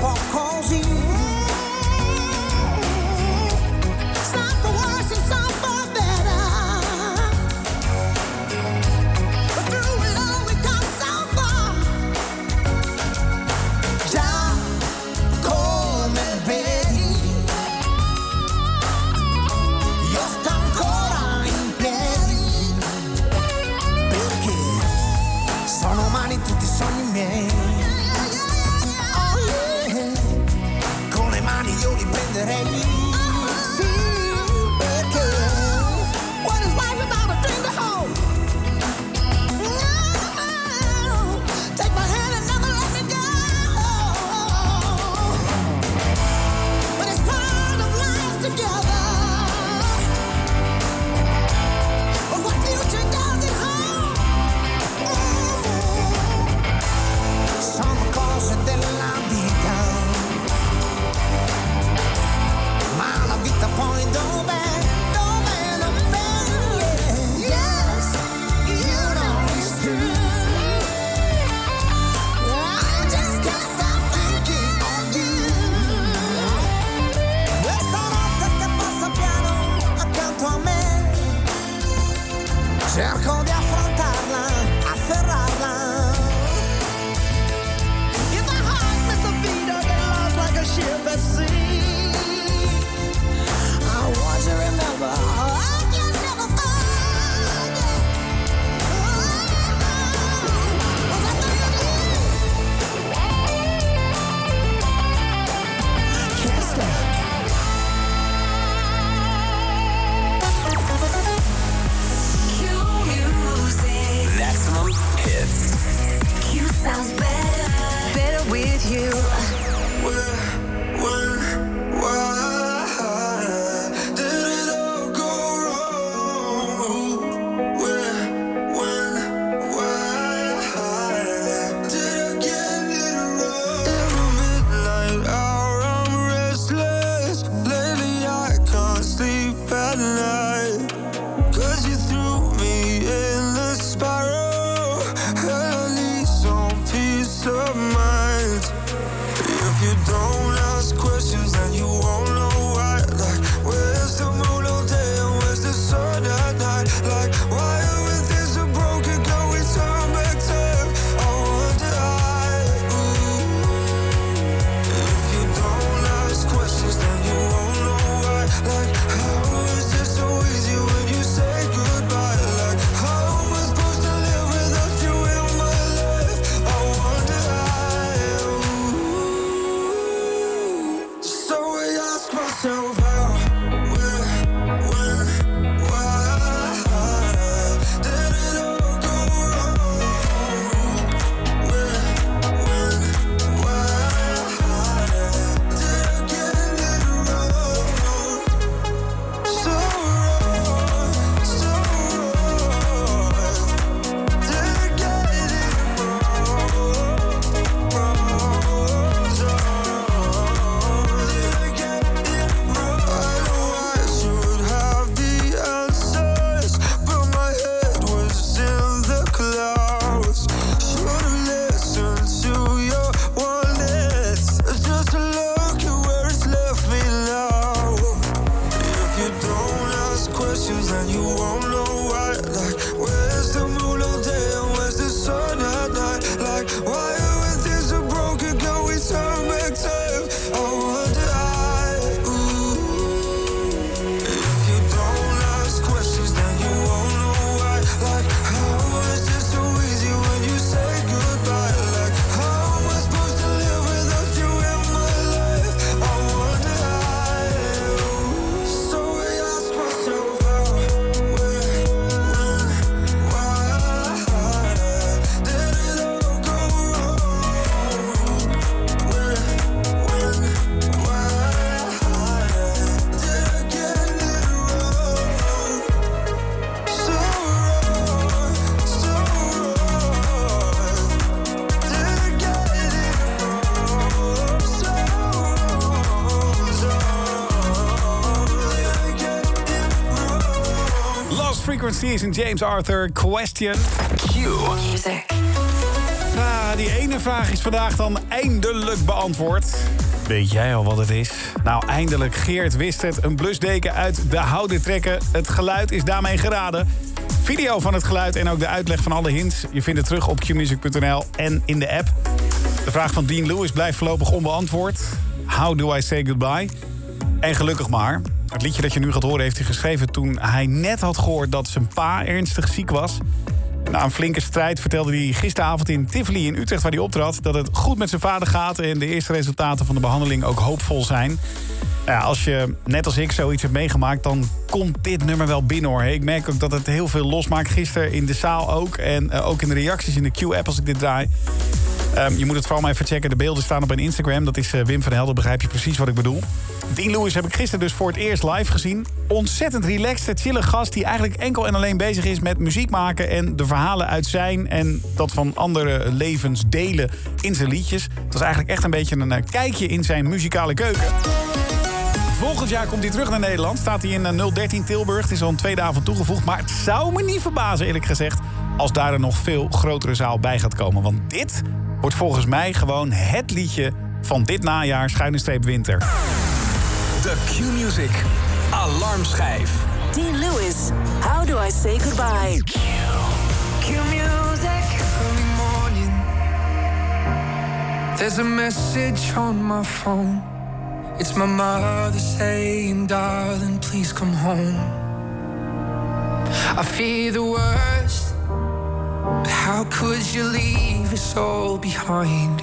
walk Frequencies en James Arthur Question. Q. Music. Ah, die ene vraag is vandaag dan eindelijk beantwoord. Weet jij al wat het is? Nou, eindelijk. Geert wist het. Een blusdeken uit de houden trekken. Het geluid is daarmee geraden. Video van het geluid en ook de uitleg van alle hints. Je vindt het terug op qmusic.nl en in de app. De vraag van Dean Lewis blijft voorlopig onbeantwoord. How do I say goodbye? En gelukkig maar. Het liedje dat je nu gaat horen heeft hij geschreven toen hij net had gehoord dat zijn pa ernstig ziek was. Na een flinke strijd vertelde hij gisteravond in Tivoli in Utrecht waar hij optrad... dat het goed met zijn vader gaat en de eerste resultaten van de behandeling ook hoopvol zijn. Nou ja, als je net als ik zoiets hebt meegemaakt, dan komt dit nummer wel binnen hoor. Ik merk ook dat het heel veel losmaakt. Gisteren in de zaal ook en eh, ook in de reacties in de Q-app als ik dit draai. Ehm, je moet het vooral maar even checken. De beelden staan op mijn Instagram. Dat is eh, Wim van Helder, begrijp je precies wat ik bedoel. Dean Lewis heb ik gisteren dus voor het eerst live gezien. Ontzettend relaxed, chille gast die eigenlijk enkel en alleen bezig is met muziek maken... en de verhalen uit zijn en dat van andere levens delen in zijn liedjes. Het was eigenlijk echt een beetje een eh, kijkje in zijn muzikale keuken. Volgend jaar komt hij terug naar Nederland. Staat hij in eh, 013 Tilburg. Het is al een tweede avond toegevoegd. Maar het zou me niet verbazen, eerlijk gezegd... als daar een nog veel grotere zaal bij gaat komen. Want dit wordt volgens mij gewoon het liedje van dit najaar, schuine streep winter. De Q-Music. Alarmschijf. Dean Lewis, How Do I Say Goodbye? Q music early morning. There's a message on my phone. It's my mother saying, darling, please come home. I fear the worst, but how could you leave us all behind?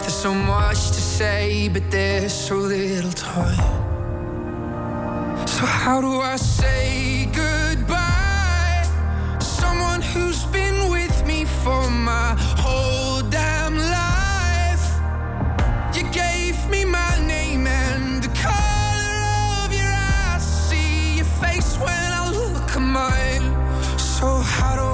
There's so much to say, but there's so little time. So how do I say goodbye? Someone who's been with me for my whole damn life. You gave me my name and the color of your eyes. See your face when I look at mine. So how do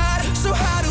So how do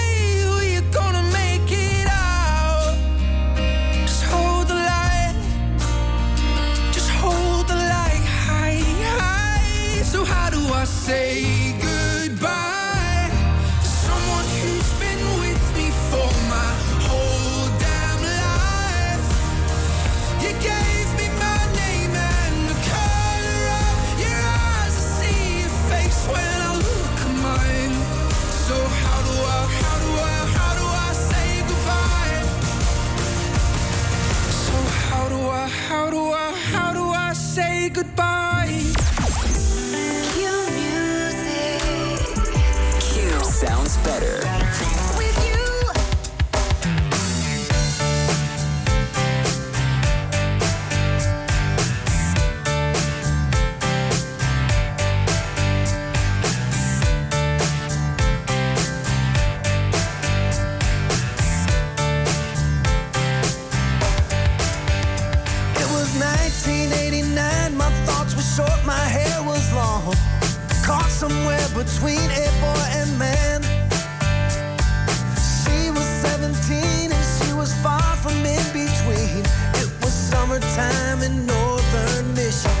goodbye? Somewhere between a boy and man. She was 17 and she was far from in between. It was summertime in northern Michigan.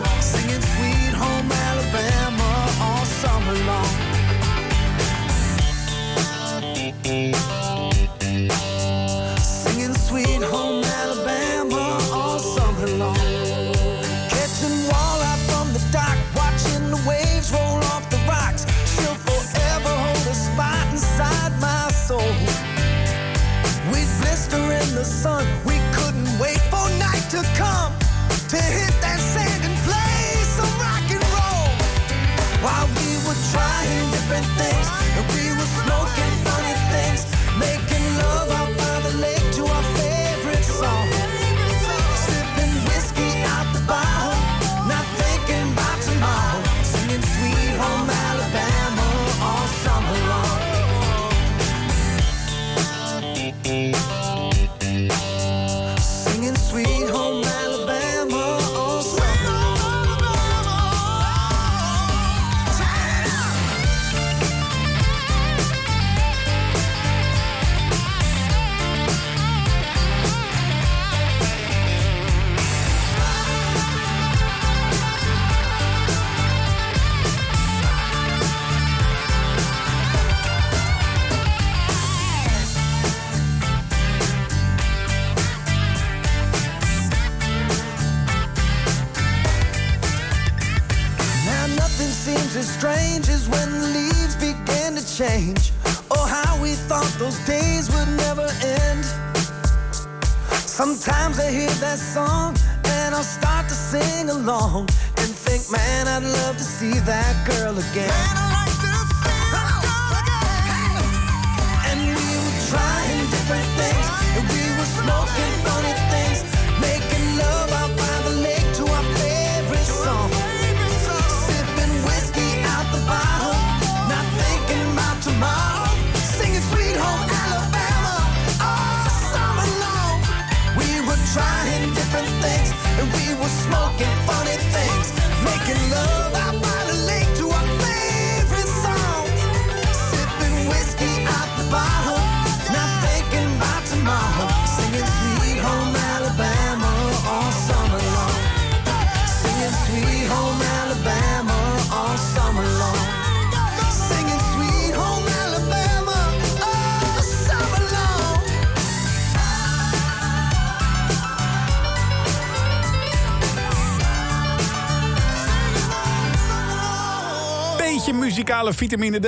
Vitamine D.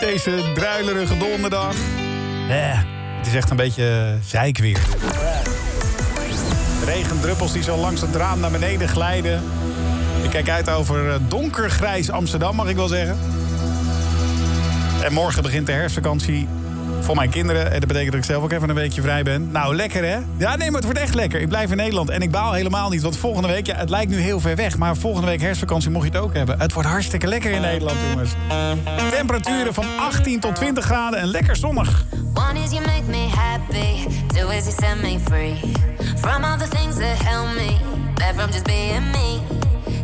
Deze druilerige donderdag. Eh, het is echt een beetje zeikweer. Regendruppels die zo langs het raam naar beneden glijden. Ik kijk uit over eh, donkergrijs Amsterdam, mag ik wel zeggen. En morgen begint de herfstvakantie voor mijn kinderen. En dat betekent dat ik zelf ook even een weekje vrij ben. Nou, lekker hè? Ja, nee, maar het wordt echt lekker. Ik blijf in Nederland en ik baal helemaal niet. Want volgende week, ja, het lijkt nu heel ver weg. Maar volgende week herfstvakantie mocht je het ook hebben. Het wordt hartstikke lekker in Nederland, jongens. Temperaturen van 18 tot 20 graden en lekker zonnig. One is you make me happy, two is you set me free from all the things that help me, from just being me.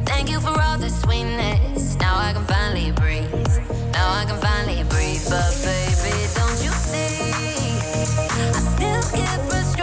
Thank you for all the sweetness. Now I can finally breathe. Now I can finally breathe. But baby? I still get frustrated,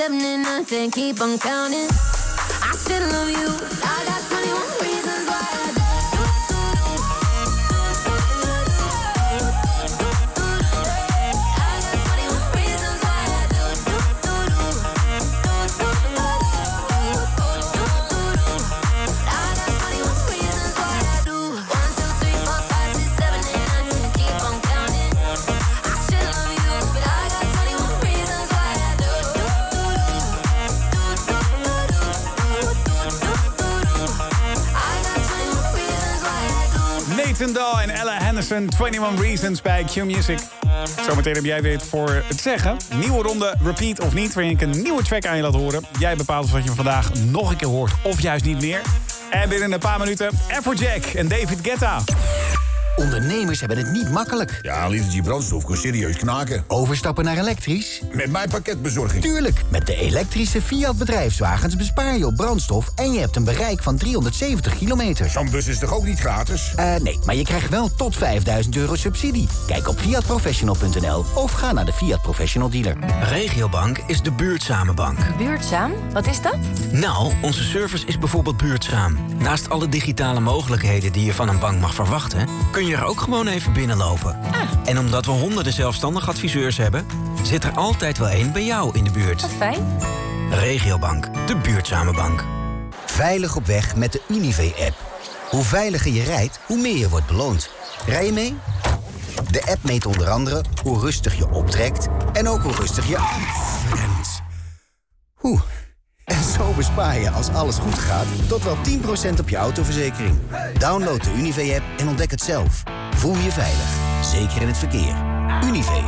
and nine, ten. Keep on counting. En Ella Henderson, 21 Reasons bij Q Music. Zometeen heb jij weer het voor het zeggen. Nieuwe ronde, repeat of niet, waarin ik een nieuwe track aan je laat horen. Jij bepaalt of je vandaag nog een keer hoort of juist niet meer. En binnen een paar minuten Afrojack en David Guetta. Ondernemers hebben het niet makkelijk. Ja, een litertje brandstof kan serieus knaken. Overstappen naar elektrisch? Met mijn pakketbezorging. Tuurlijk, met de elektrische Fiat bedrijfswagens bespaar je op brandstof... en je hebt een bereik van 370 kilometer. Zo'n bus is toch ook niet gratis? Eh, nee, maar je krijgt wel tot 5000 euro subsidie. Kijk op fiatprofessional.nl of ga naar de Fiat Professional dealer. Regiobank is de buurtzame bank. Buurtzaam? Wat is dat? Nou, onze service is bijvoorbeeld buurtzaam. Naast alle digitale mogelijkheden die je van een bank mag verwachten... kun je er ook gewoon even binnenlopen. En omdat we honderden zelfstandig adviseurs hebben... zit er altijd wel één bij jou in de buurt. Wat fijn. Regiobank, de buurtzame bank. Veilig op weg met de Unive-app. Hoe veiliger je rijdt, hoe meer je wordt beloond. Rij je mee? De app meet onder andere hoe rustig je optrekt en ook hoe rustig je afremt. Oeh. En zo bespaar je, als alles goed gaat, tot wel 10% op je autoverzekering. Download de Unive-app en ontdek het zelf. Voel je veilig, zeker in het verkeer. Unive,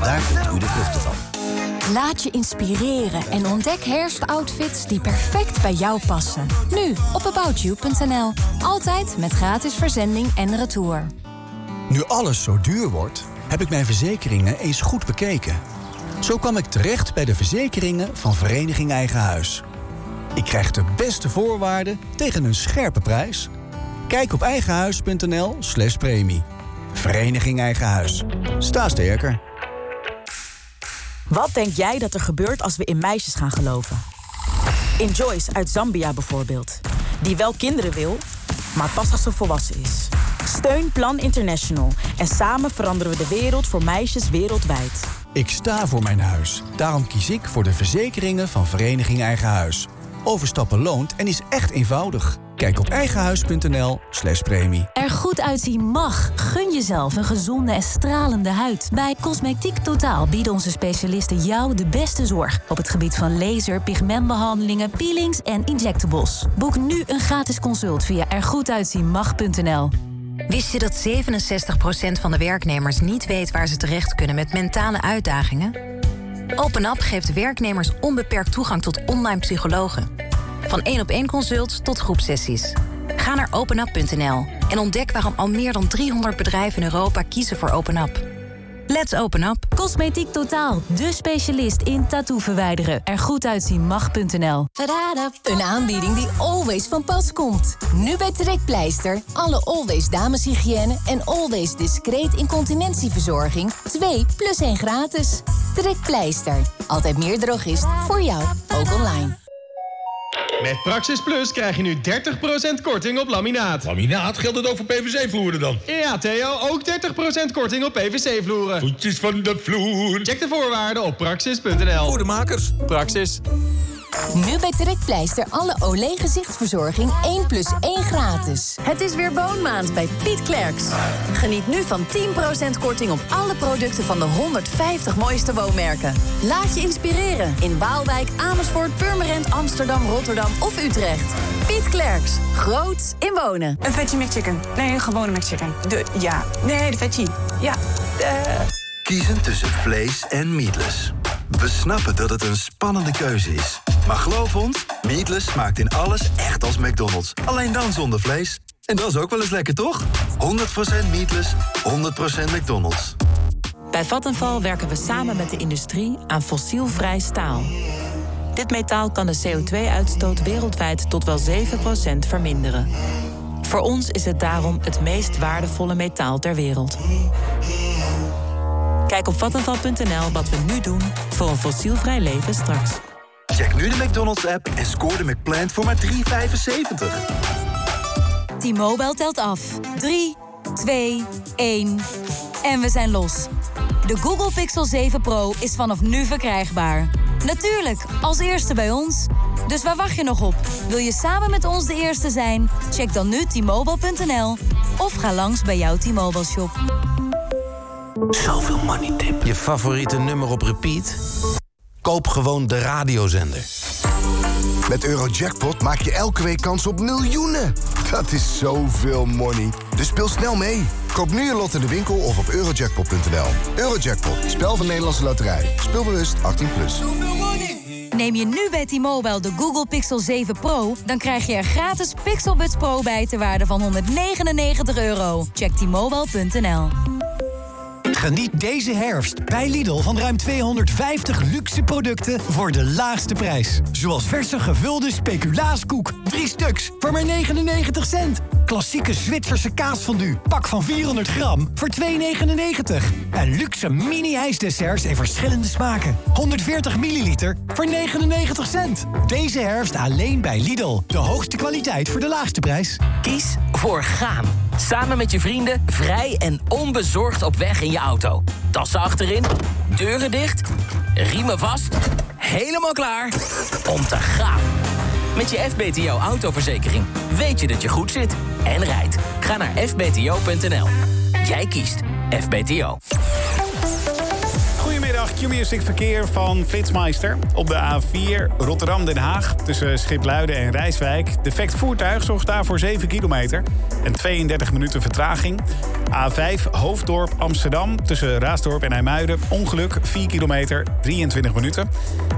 daar kunt u de vruchten van. Laat je inspireren en ontdek herfstoutfits die perfect bij jou passen. Nu op aboutyou.nl. Altijd met gratis verzending en retour. Nu alles zo duur wordt, heb ik mijn verzekeringen eens goed bekeken. Zo kwam ik terecht bij de verzekeringen van Vereniging Eigen Huis. Ik krijg de beste voorwaarden tegen een scherpe prijs. Kijk op eigenhuis.nl slash premie. Vereniging Eigen Huis. Sta sterker. Wat denk jij dat er gebeurt als we in meisjes gaan geloven? In Joyce uit Zambia bijvoorbeeld. Die wel kinderen wil, maar pas als ze volwassen is. Steun Plan International en samen veranderen we de wereld voor meisjes wereldwijd. Ik sta voor mijn huis. Daarom kies ik voor de verzekeringen van Vereniging Eigen Huis. Overstappen loont en is echt eenvoudig. Kijk op eigenhuis.nl slash premie. Er goed uitzien mag. Gun jezelf een gezonde en stralende huid. Bij Cosmetiek Totaal bieden onze specialisten jou de beste zorg... op het gebied van laser, pigmentbehandelingen, peelings en injectables. Boek nu een gratis consult via ergoeduitzienmag.nl. Wist je dat 67% van de werknemers niet weet waar ze terecht kunnen met mentale uitdagingen? OpenUp geeft werknemers onbeperkt toegang tot online psychologen. Van één op één consult tot groepsessies. Ga naar openup.nl en ontdek waarom al meer dan 300 bedrijven in Europa kiezen voor OpenUp. Let's open up. Cosmetiek Totaal, de specialist in tattoo verwijderen. Er goed uitzien mag.nl. Een aanbieding die always van pas komt. Nu bij Trekpleister. Alle Always dameshygiëne en Always discreet incontinentieverzorging. 2 plus 1 gratis. Trekpleister. Altijd meer drogist voor jou, ook online. Met Praxis Plus krijg je nu 30% korting op laminaat. Laminaat? Geldt het ook voor PVC-vloeren dan? Ja, Theo, ook 30% korting op PVC-vloeren. Voetjes van de vloer. Check de voorwaarden op praxis.nl. Voor de makers. Praxis. Nu bij Trekpleister alle Olé gezichtsverzorging 1 plus 1 gratis. Het is weer woonmaand bij Piet Klerks. Geniet nu van 10% korting op alle producten van de 150 mooiste woonmerken. Laat je inspireren in Waalwijk, Amersfoort, Purmerend, Amsterdam, Rotterdam of Utrecht. Piet Klerks, groot in wonen. Een veggie McChicken. Nee, een gewone McChicken. De, ja. Nee, de veggie. Ja. De... Kiezen tussen vlees en meatless. We snappen dat het een spannende keuze is. Maar geloof ons, meatless smaakt in alles echt als McDonald's. Alleen dan zonder vlees. En dat is ook wel eens lekker, toch? 100% meatless, 100% McDonald's. Bij Vattenfall werken we samen met de industrie aan fossielvrij staal. Dit metaal kan de CO2-uitstoot wereldwijd tot wel 7% verminderen. Voor ons is het daarom het meest waardevolle metaal ter wereld. Kijk op vattenfall.nl wat we nu doen voor een fossielvrij leven straks. Check nu de McDonald's app en scoor de McPlant voor maar 3,75. T-Mobile telt af. 3, 2, 1. En we zijn los. De Google Pixel 7 Pro is vanaf nu verkrijgbaar. Natuurlijk, als eerste bij ons. Dus waar wacht je nog op? Wil je samen met ons de eerste zijn? Check dan nu t-mobile.nl of ga langs bij jouw T-Mobile shop. Zoveel money tip. Je favoriete nummer op repeat? Koop gewoon de radiozender. Met Eurojackpot maak je elke week kans op miljoenen. Dat is zoveel money. Dus speel snel mee. Koop nu je lot in de winkel of op eurojackpot.nl. Eurojackpot, spel van Nederlandse Loterij. Speelbewust 18+. Plus. Neem je nu bij T-Mobile de Google Pixel 7 Pro... dan krijg je er gratis Pixelbuds Pro bij ter waarde van 199 euro. Check t-mobile.nl. Geniet deze herfst bij Lidl van ruim 250 luxe producten voor de laagste prijs. Zoals verse gevulde speculaaskoek. 3 stuks voor maar 99 cent. Klassieke Zwitserse kaasfondue. Pak van 400 gram voor 2,99. En luxe mini-ijsdesserts in verschillende smaken. 140 milliliter voor 99 cent. Deze herfst alleen bij Lidl. De hoogste kwaliteit voor de laagste prijs. Kies voor gaan. Samen met je vrienden vrij en onbezorgd op weg in je auto. Tassen achterin, deuren dicht, riemen vast, helemaal klaar om te gaan. Met je FBTO autoverzekering weet je dat je goed zit en rijdt. Ga naar fbto.nl. Jij kiest FBTO. Q-Music verkeer van Flitsmeister. Op de A4 Rotterdam-Den Haag tussen Schipluiden en Rijswijk. Defect voertuig zorgt daarvoor 7 kilometer en 32 minuten vertraging. A5 Hoofddorp Amsterdam tussen Raasdorp en IJmuiden. Ongeluk 4 kilometer, 23 minuten.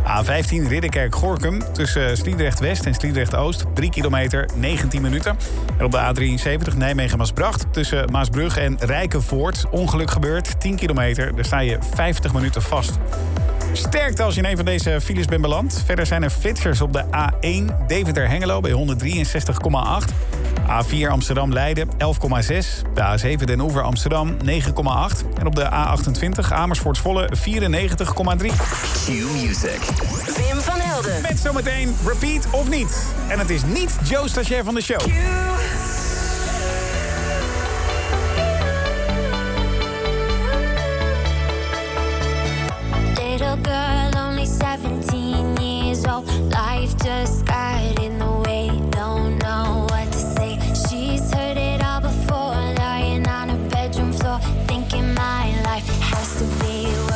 A15 Ridderkerk-Gorkum tussen Sliedrecht-West en Sliedrecht-Oost. 3 kilometer, 19 minuten. En op de A73 Nijmegen-Maasbracht tussen Maasbrug en Rijkenvoort. Ongeluk gebeurd, 10 kilometer. Daar sta je 50 minuten vast. Sterkte als je in een van deze files bent beland. Verder zijn er flitsers op de A1 Deventer-Hengelo bij 163,8. A4 Amsterdam-Leiden 11,6. De A7 Den Oever Amsterdam 9,8. En op de A28 Amersfoort-Zwolle 94,3. Q-Music. Wim van Helden. Met zometeen repeat of niet. En het is niet Joe Stagiair van de show. Little 17 years old. Life just got in the way. Don't know what to say. She's heard it all before. Lying on her bedroom floor, thinking my life has to be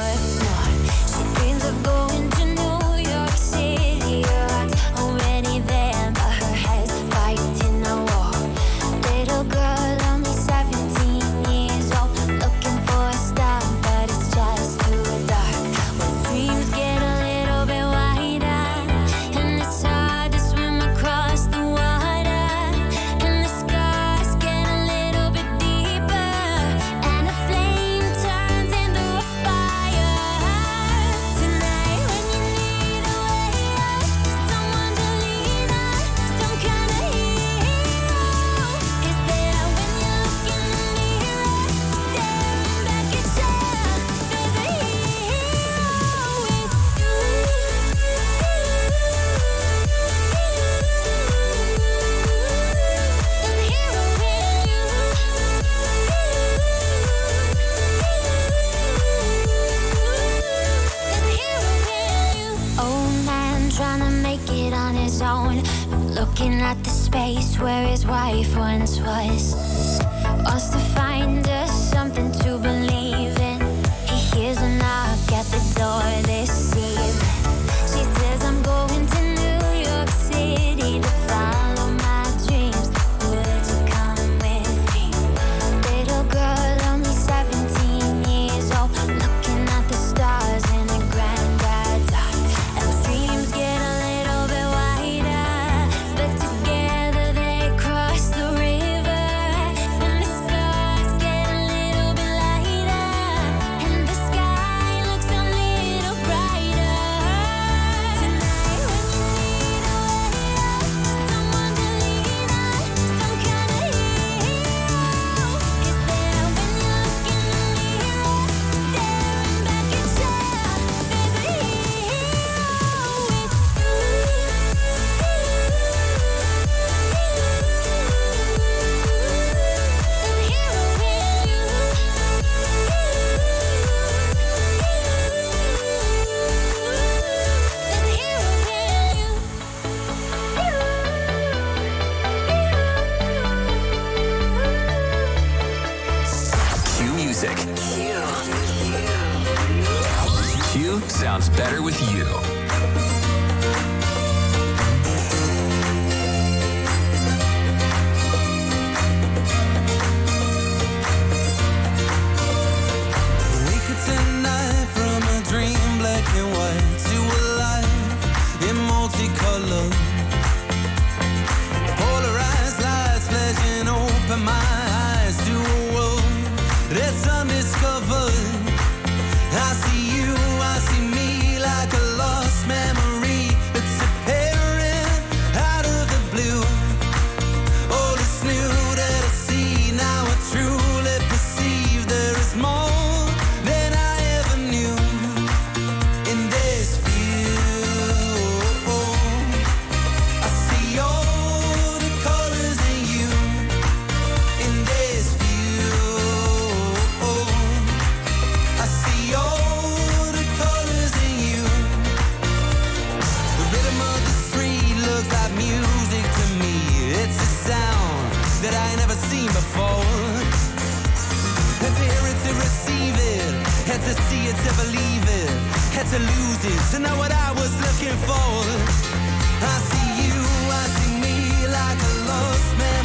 Looking at the space where his wife once was. Wants to find us something to believe in. He hears a knock at the door this evening. Had to see it to believe it, had to lose it to know what I was looking for. I see you, I see me like a lost man.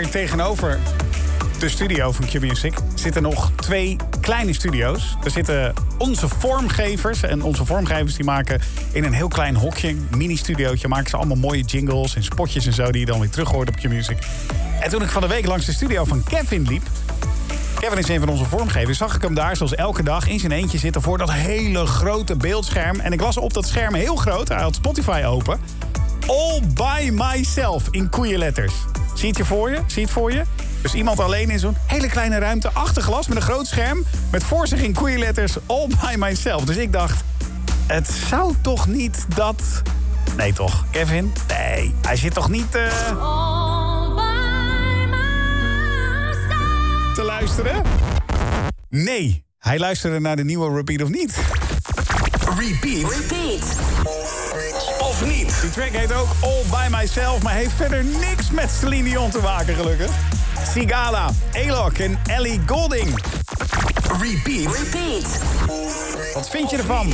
Hier tegenover de studio van Q-Music zitten nog twee kleine studio's. Er zitten onze vormgevers. En onze vormgevers die maken in een heel klein hokje, mini-studiootje... maken ze allemaal mooie jingles en spotjes en zo... die je dan weer terug hoort op Q-Music. En toen ik van de week langs de studio van Kevin liep... Kevin is een van onze vormgevers. Zag ik hem daar zoals elke dag in zijn eentje zitten... voor dat hele grote beeldscherm. En ik las op dat scherm heel groot. Hij had Spotify open. All by myself in koeienletters. Zie het je voor je? Zie het voor je? Dus iemand alleen in zo'n hele kleine ruimte, achter glas met een groot scherm... met voor zich in koeienletters All by myself. Dus ik dacht, het zou toch niet dat... Nee toch, Kevin? Nee, hij zit toch niet... eh, te luisteren? Nee, hij luisterde naar de nieuwe Repeat of Niet. Repeat. Repeat. Of niet. Die track heet ook All By Myself, maar heeft verder niks met Celine Dion te maken, gelukkig. Sigala, Alok en Ellie Golding. Repeat. Repeat. Wat vind je ervan? I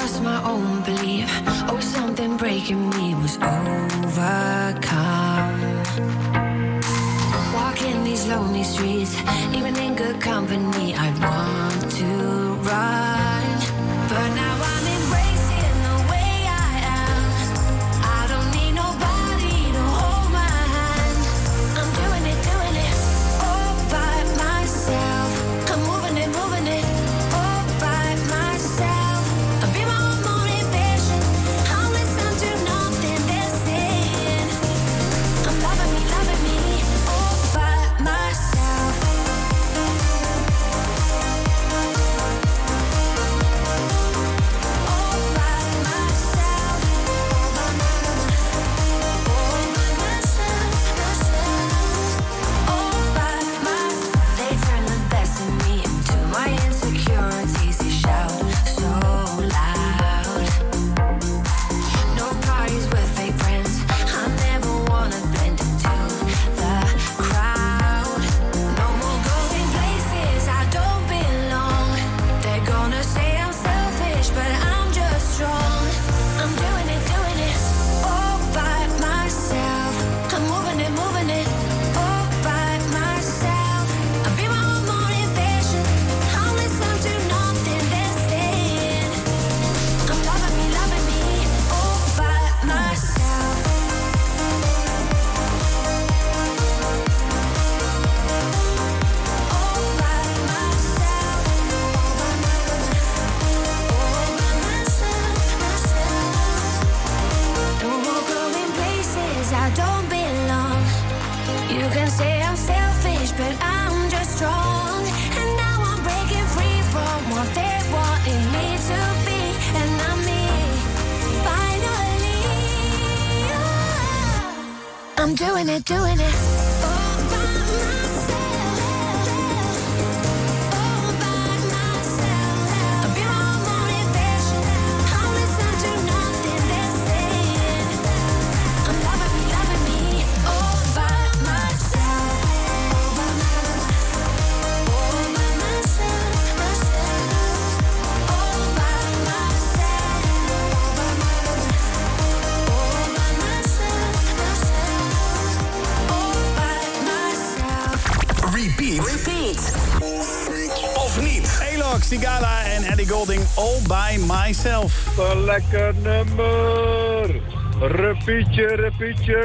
lost my own belief. Oh, something breaking me was overcome. Lonely streets, even in good company, I want to run. It, doing it. Sigala en Ellie Golding, All By Myself. Een lekker nummer. Repietje, repietje.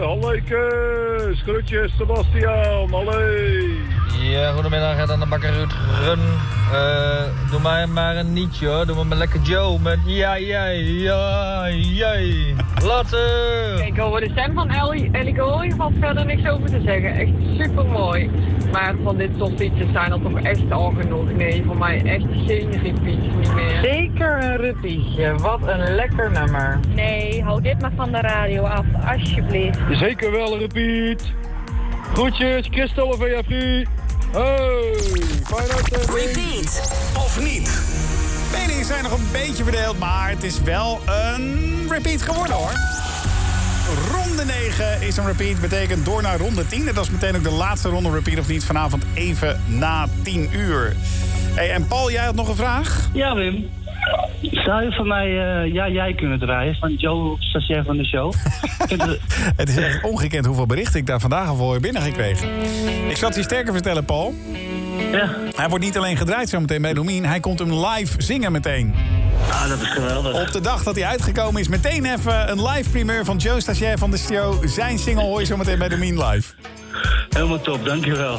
Halleikes. Groetjes, Sebastian. Hallee. Ja, goedemiddag, dan de bakker Ruud Run. Eh, doe mij maar een nietje hoor. Doe me maar lekker Joe met ja, jij, ja, jij. Later. Ik over de stem van Ellie, Ellie Golding valt verder niks over te zeggen. Echt super mooi. Maar van dit soort liedjes zijn er toch echt al genoeg. Nee, voor mij echt geen repeats niet meer. Zeker een repietje. Wat een lekker nummer. Nee, hou dit maar van de radio af, alsjeblieft. Zeker wel, repeat. Groetjes, Christel of VFG. Hey, fijn. Repeat. Of niet. Meningen zijn nog een beetje verdeeld, maar het is wel een repeat geworden hoor ronde 9 is een repeat. Betekent door naar ronde 10. Dat is meteen ook de laatste ronde repeat of niet. Vanavond even na 10 uur. Hey, en Paul, jij had nog een vraag? Ja, Wim. Zou je van mij eh, Ja Jij kunnen draaien van Joe, stagiair van de show? het is echt ongekend hoeveel berichten ik daar vandaag al voor heb binnengekregen. Ik zat je sterker vertellen, Paul. Ja. Hij wordt niet alleen gedraaid zometeen bij Domien, hij komt hem live zingen meteen. Ah, dat is geweldig. Op de dag dat hij uitgekomen is, meteen even een live primeur van Joe Stagiair van de studio. Zijn single hoor je zometeen bij de Mean Live. Helemaal top, dankjewel.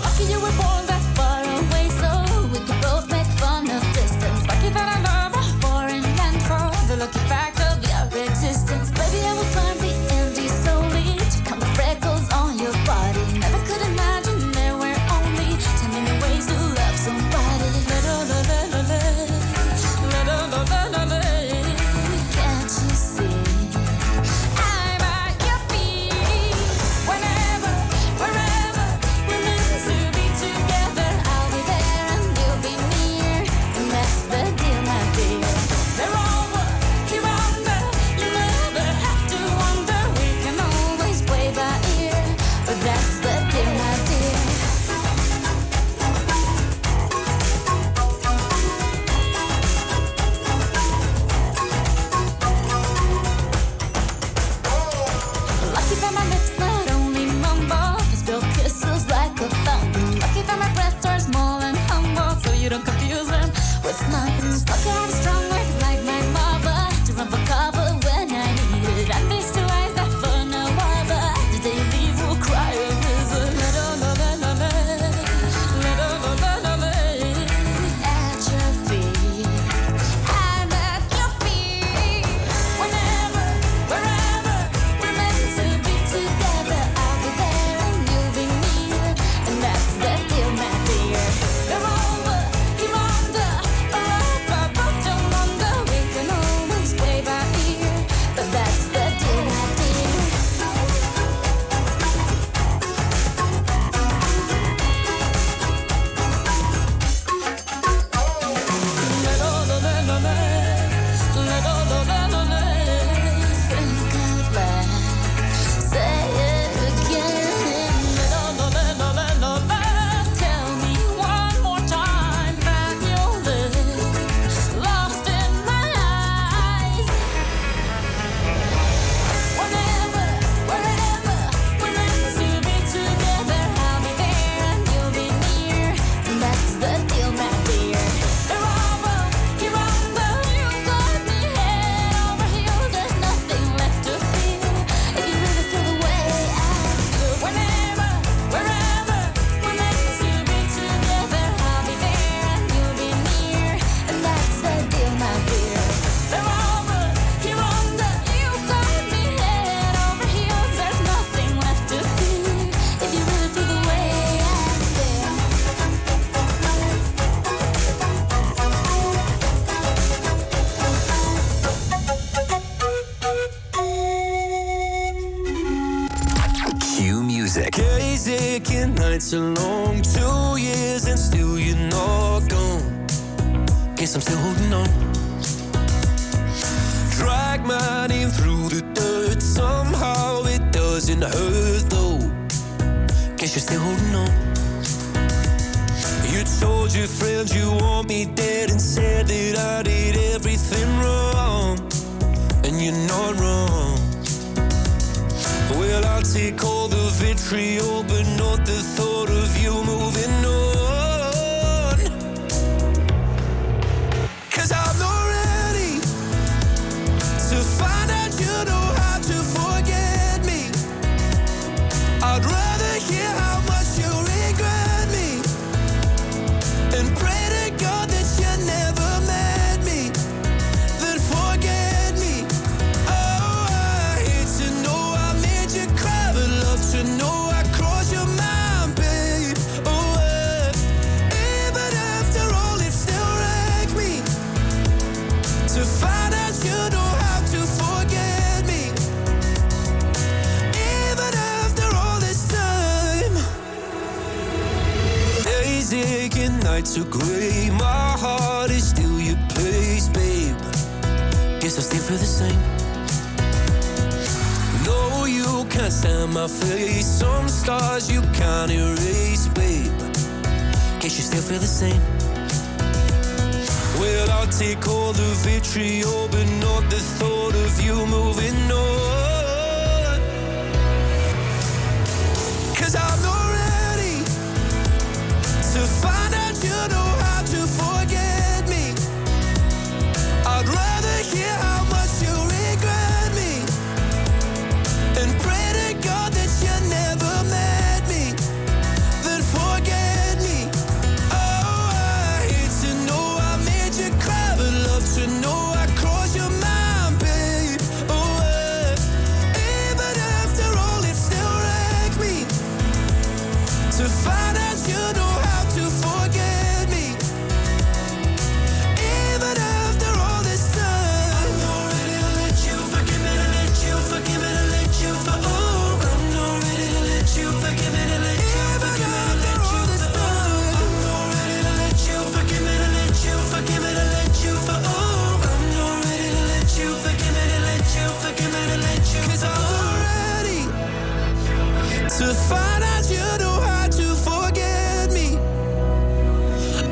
I'm still holding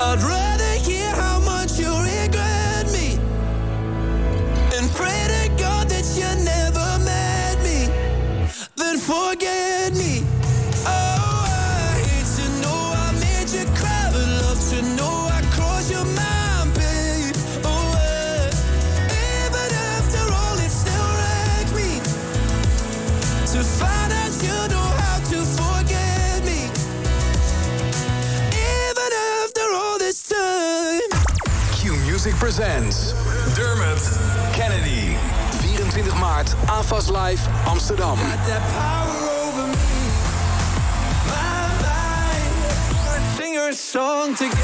I'd rather presents Dermot Kennedy. 24 maart, AFAS Live, Amsterdam. Song together.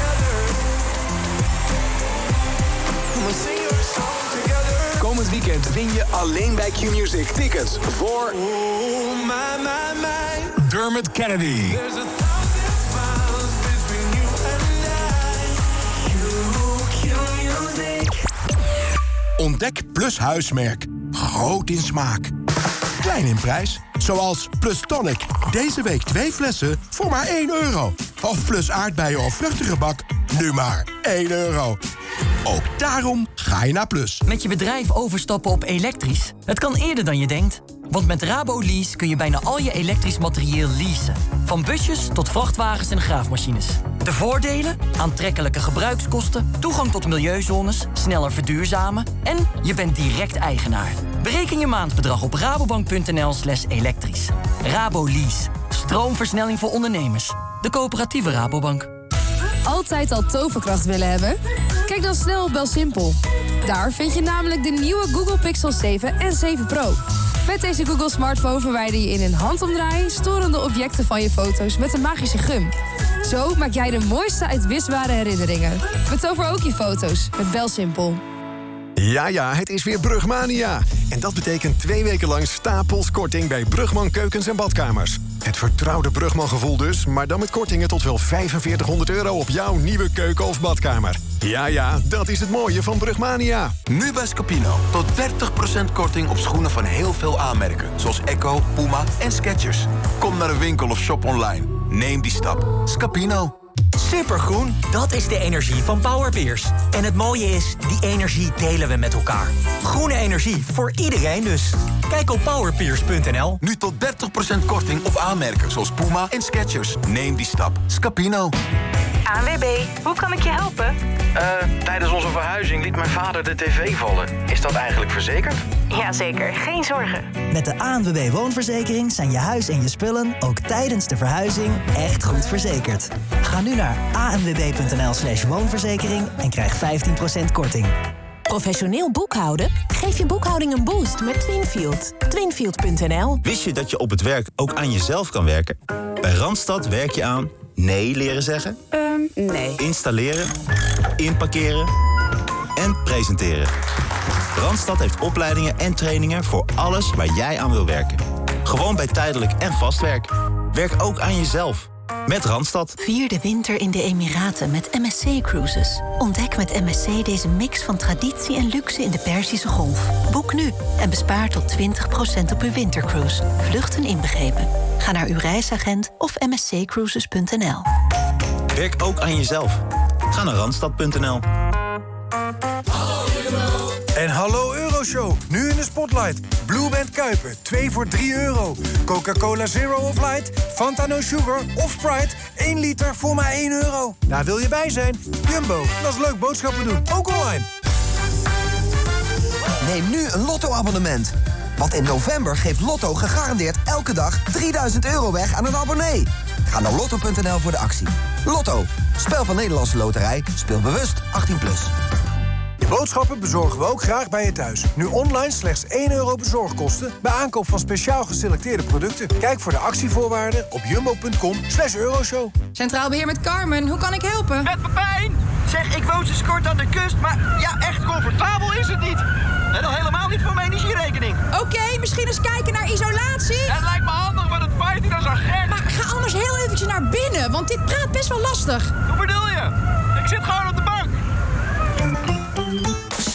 Komend weekend win je alleen bij Q Music tickets voor Oh, my, my, my. Dermot Kennedy. Ontdek Plus Huismerk. Groot in smaak. Klein in prijs. Zoals Plus Tonic. Deze week twee flessen voor maar 1 euro. Of Plus aardbeien of vruchtengebak. Nu maar 1 euro. Ook daarom ga je naar Plus. Met je bedrijf overstappen op elektrisch? Het kan eerder dan je denkt. Want met Rabo Lease kun je bijna al je elektrisch materieel leasen. Van busjes tot vrachtwagens en graafmachines. De voordelen? Aantrekkelijke gebruikskosten, toegang tot milieuzones, sneller verduurzamen en je bent direct eigenaar. Bereken je maandbedrag op rabobank.nl slash elektrisch. Rabo Lease. Stroomversnelling voor ondernemers. De coöperatieve Rabobank. Altijd al toverkracht willen hebben? Kijk dan snel op Belsimpel. Daar vind je namelijk de nieuwe Google Pixel 7 en 7 Pro. Met deze Google smartphone verwijder je in een handomdraai storende objecten van je foto's met een magische gum. Zo maak jij de mooiste uitwisbare herinneringen. Betover ook je foto's met Belsimpel. Ja, ja, het is weer Brugmania. En dat betekent twee weken lang stapels korting bij Brugman Keukens en Badkamers. Het vertrouwde Brugman gevoel dus, maar dan met kortingen tot wel 4500 euro op jouw nieuwe keuken of badkamer. Ja, ja, dat is het mooie van Brugmania. Nu bij Scapino. Tot 30% korting op schoenen van heel veel aanmerken. Zoals Echo, Puma en Skechers. Kom naar de winkel of shop online. Neem die stap. Scapino. Supergroen, dat is de energie van Powerpeers. En het mooie is, die energie delen we met elkaar. Groene energie voor iedereen dus. Kijk op powerpeers.nl. Nu tot 30% korting op aanmerken zoals Puma en Skechers. Neem die stap. Scapino. ANWB, hoe kan ik je helpen? Eh, tijdens onze verhuizing liet mijn vader de tv vallen. Is dat eigenlijk verzekerd? Jazeker, geen zorgen. Met de ANWB Woonverzekering zijn je huis en je spullen ook tijdens de verhuizing echt goed verzekerd. Ga nu naar anwb.nl slash woonverzekering en krijg 15% korting. Professioneel boekhouden? Geef je boekhouding een boost met Twinfield. Twinfield.nl Wist je dat je op het werk ook aan jezelf kan werken? Bij Randstad werk je aan nee leren zeggen, nee. installeren, inparkeren en presenteren. Randstad heeft opleidingen en trainingen voor alles waar jij aan wil werken. Gewoon bij tijdelijk en vast werk. Werk ook aan jezelf. Met Randstad. Vier de winter in de Emiraten met MSC Cruises. Ontdek met MSC deze mix van traditie en luxe in de Perzische Golf. Boek nu en bespaar tot 20% op uw wintercruise. Vluchten inbegrepen. Ga naar uw reisagent of msccruises.nl. Werk ook aan jezelf. Ga naar Randstad.nl. En hallo Euroshow, nu in de spotlight. Blue Band Kuiper, 2 voor 3 euro. Coca-Cola Zero of Light, Fanta No Sugar of Sprite, 1 liter voor maar 1 euro. Daar wil je bij zijn? Jumbo, dat is leuk boodschappen doen, ook online. Neem nu een Lotto-abonnement. Want in november geeft Lotto gegarandeerd elke dag 3000 euro weg aan een abonnee. Ga naar lotto.nl voor de actie. Lotto, spel van Nederlandse Loterij, speel bewust 18+. Plus. Je boodschappen bezorgen we ook graag bij je thuis. Nu online slechts 1 euro bezorgkosten bij aankoop van speciaal geselecteerde producten. Kijk voor de actievoorwaarden op jumbo.com slash euroshow. Centraal Beheer met Carmen, hoe kan ik helpen? Met Pepijn! Zeg, ik woon sinds kort aan de kust, maar ja, echt comfortabel is het niet. En al helemaal niet voor mijn energierekening. Oké, misschien eens kijken naar isolatie. Het lijkt me handig, maar het waait hier als een gek. Maar ga anders heel eventjes naar binnen, want dit praat best wel lastig. Hoe bedoel je? Ik zit gewoon de.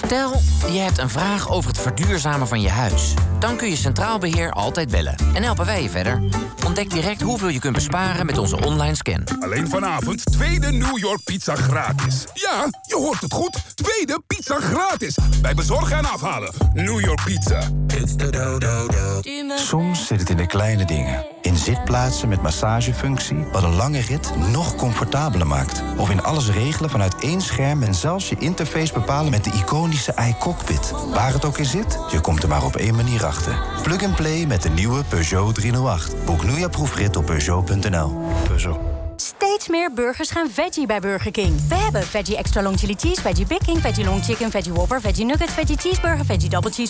Stel, je hebt een vraag over het verduurzamen van je huis. Dan kun je Centraal Beheer altijd bellen. En helpen wij je verder. Ontdek direct hoeveel je kunt besparen met onze online scan. Alleen vanavond tweede New York pizza gratis. Ja, je hoort het goed. Tweede pizza gratis. Bij bezorgen en afhalen. New York Pizza. It's the do do do. Soms zit het in de kleine dingen. In zitplaatsen met massagefunctie, wat een lange rit nog comfortabeler maakt. Of in alles regelen vanuit één scherm en zelfs je interface bepalen met de iconische iCockpit. Waar het ook in zit, je komt er maar op één manier achter. Plug and play met de nieuwe Peugeot 308. Boek nu je proefrit op Peugeot.nl. Peugeot. Steeds meer burgers gaan veggie bij Burger King. We hebben veggie extra long chili cheese, veggie Big King, veggie long chicken, veggie whopper, veggie nuggets, veggie cheeseburger, veggie double cheeseburger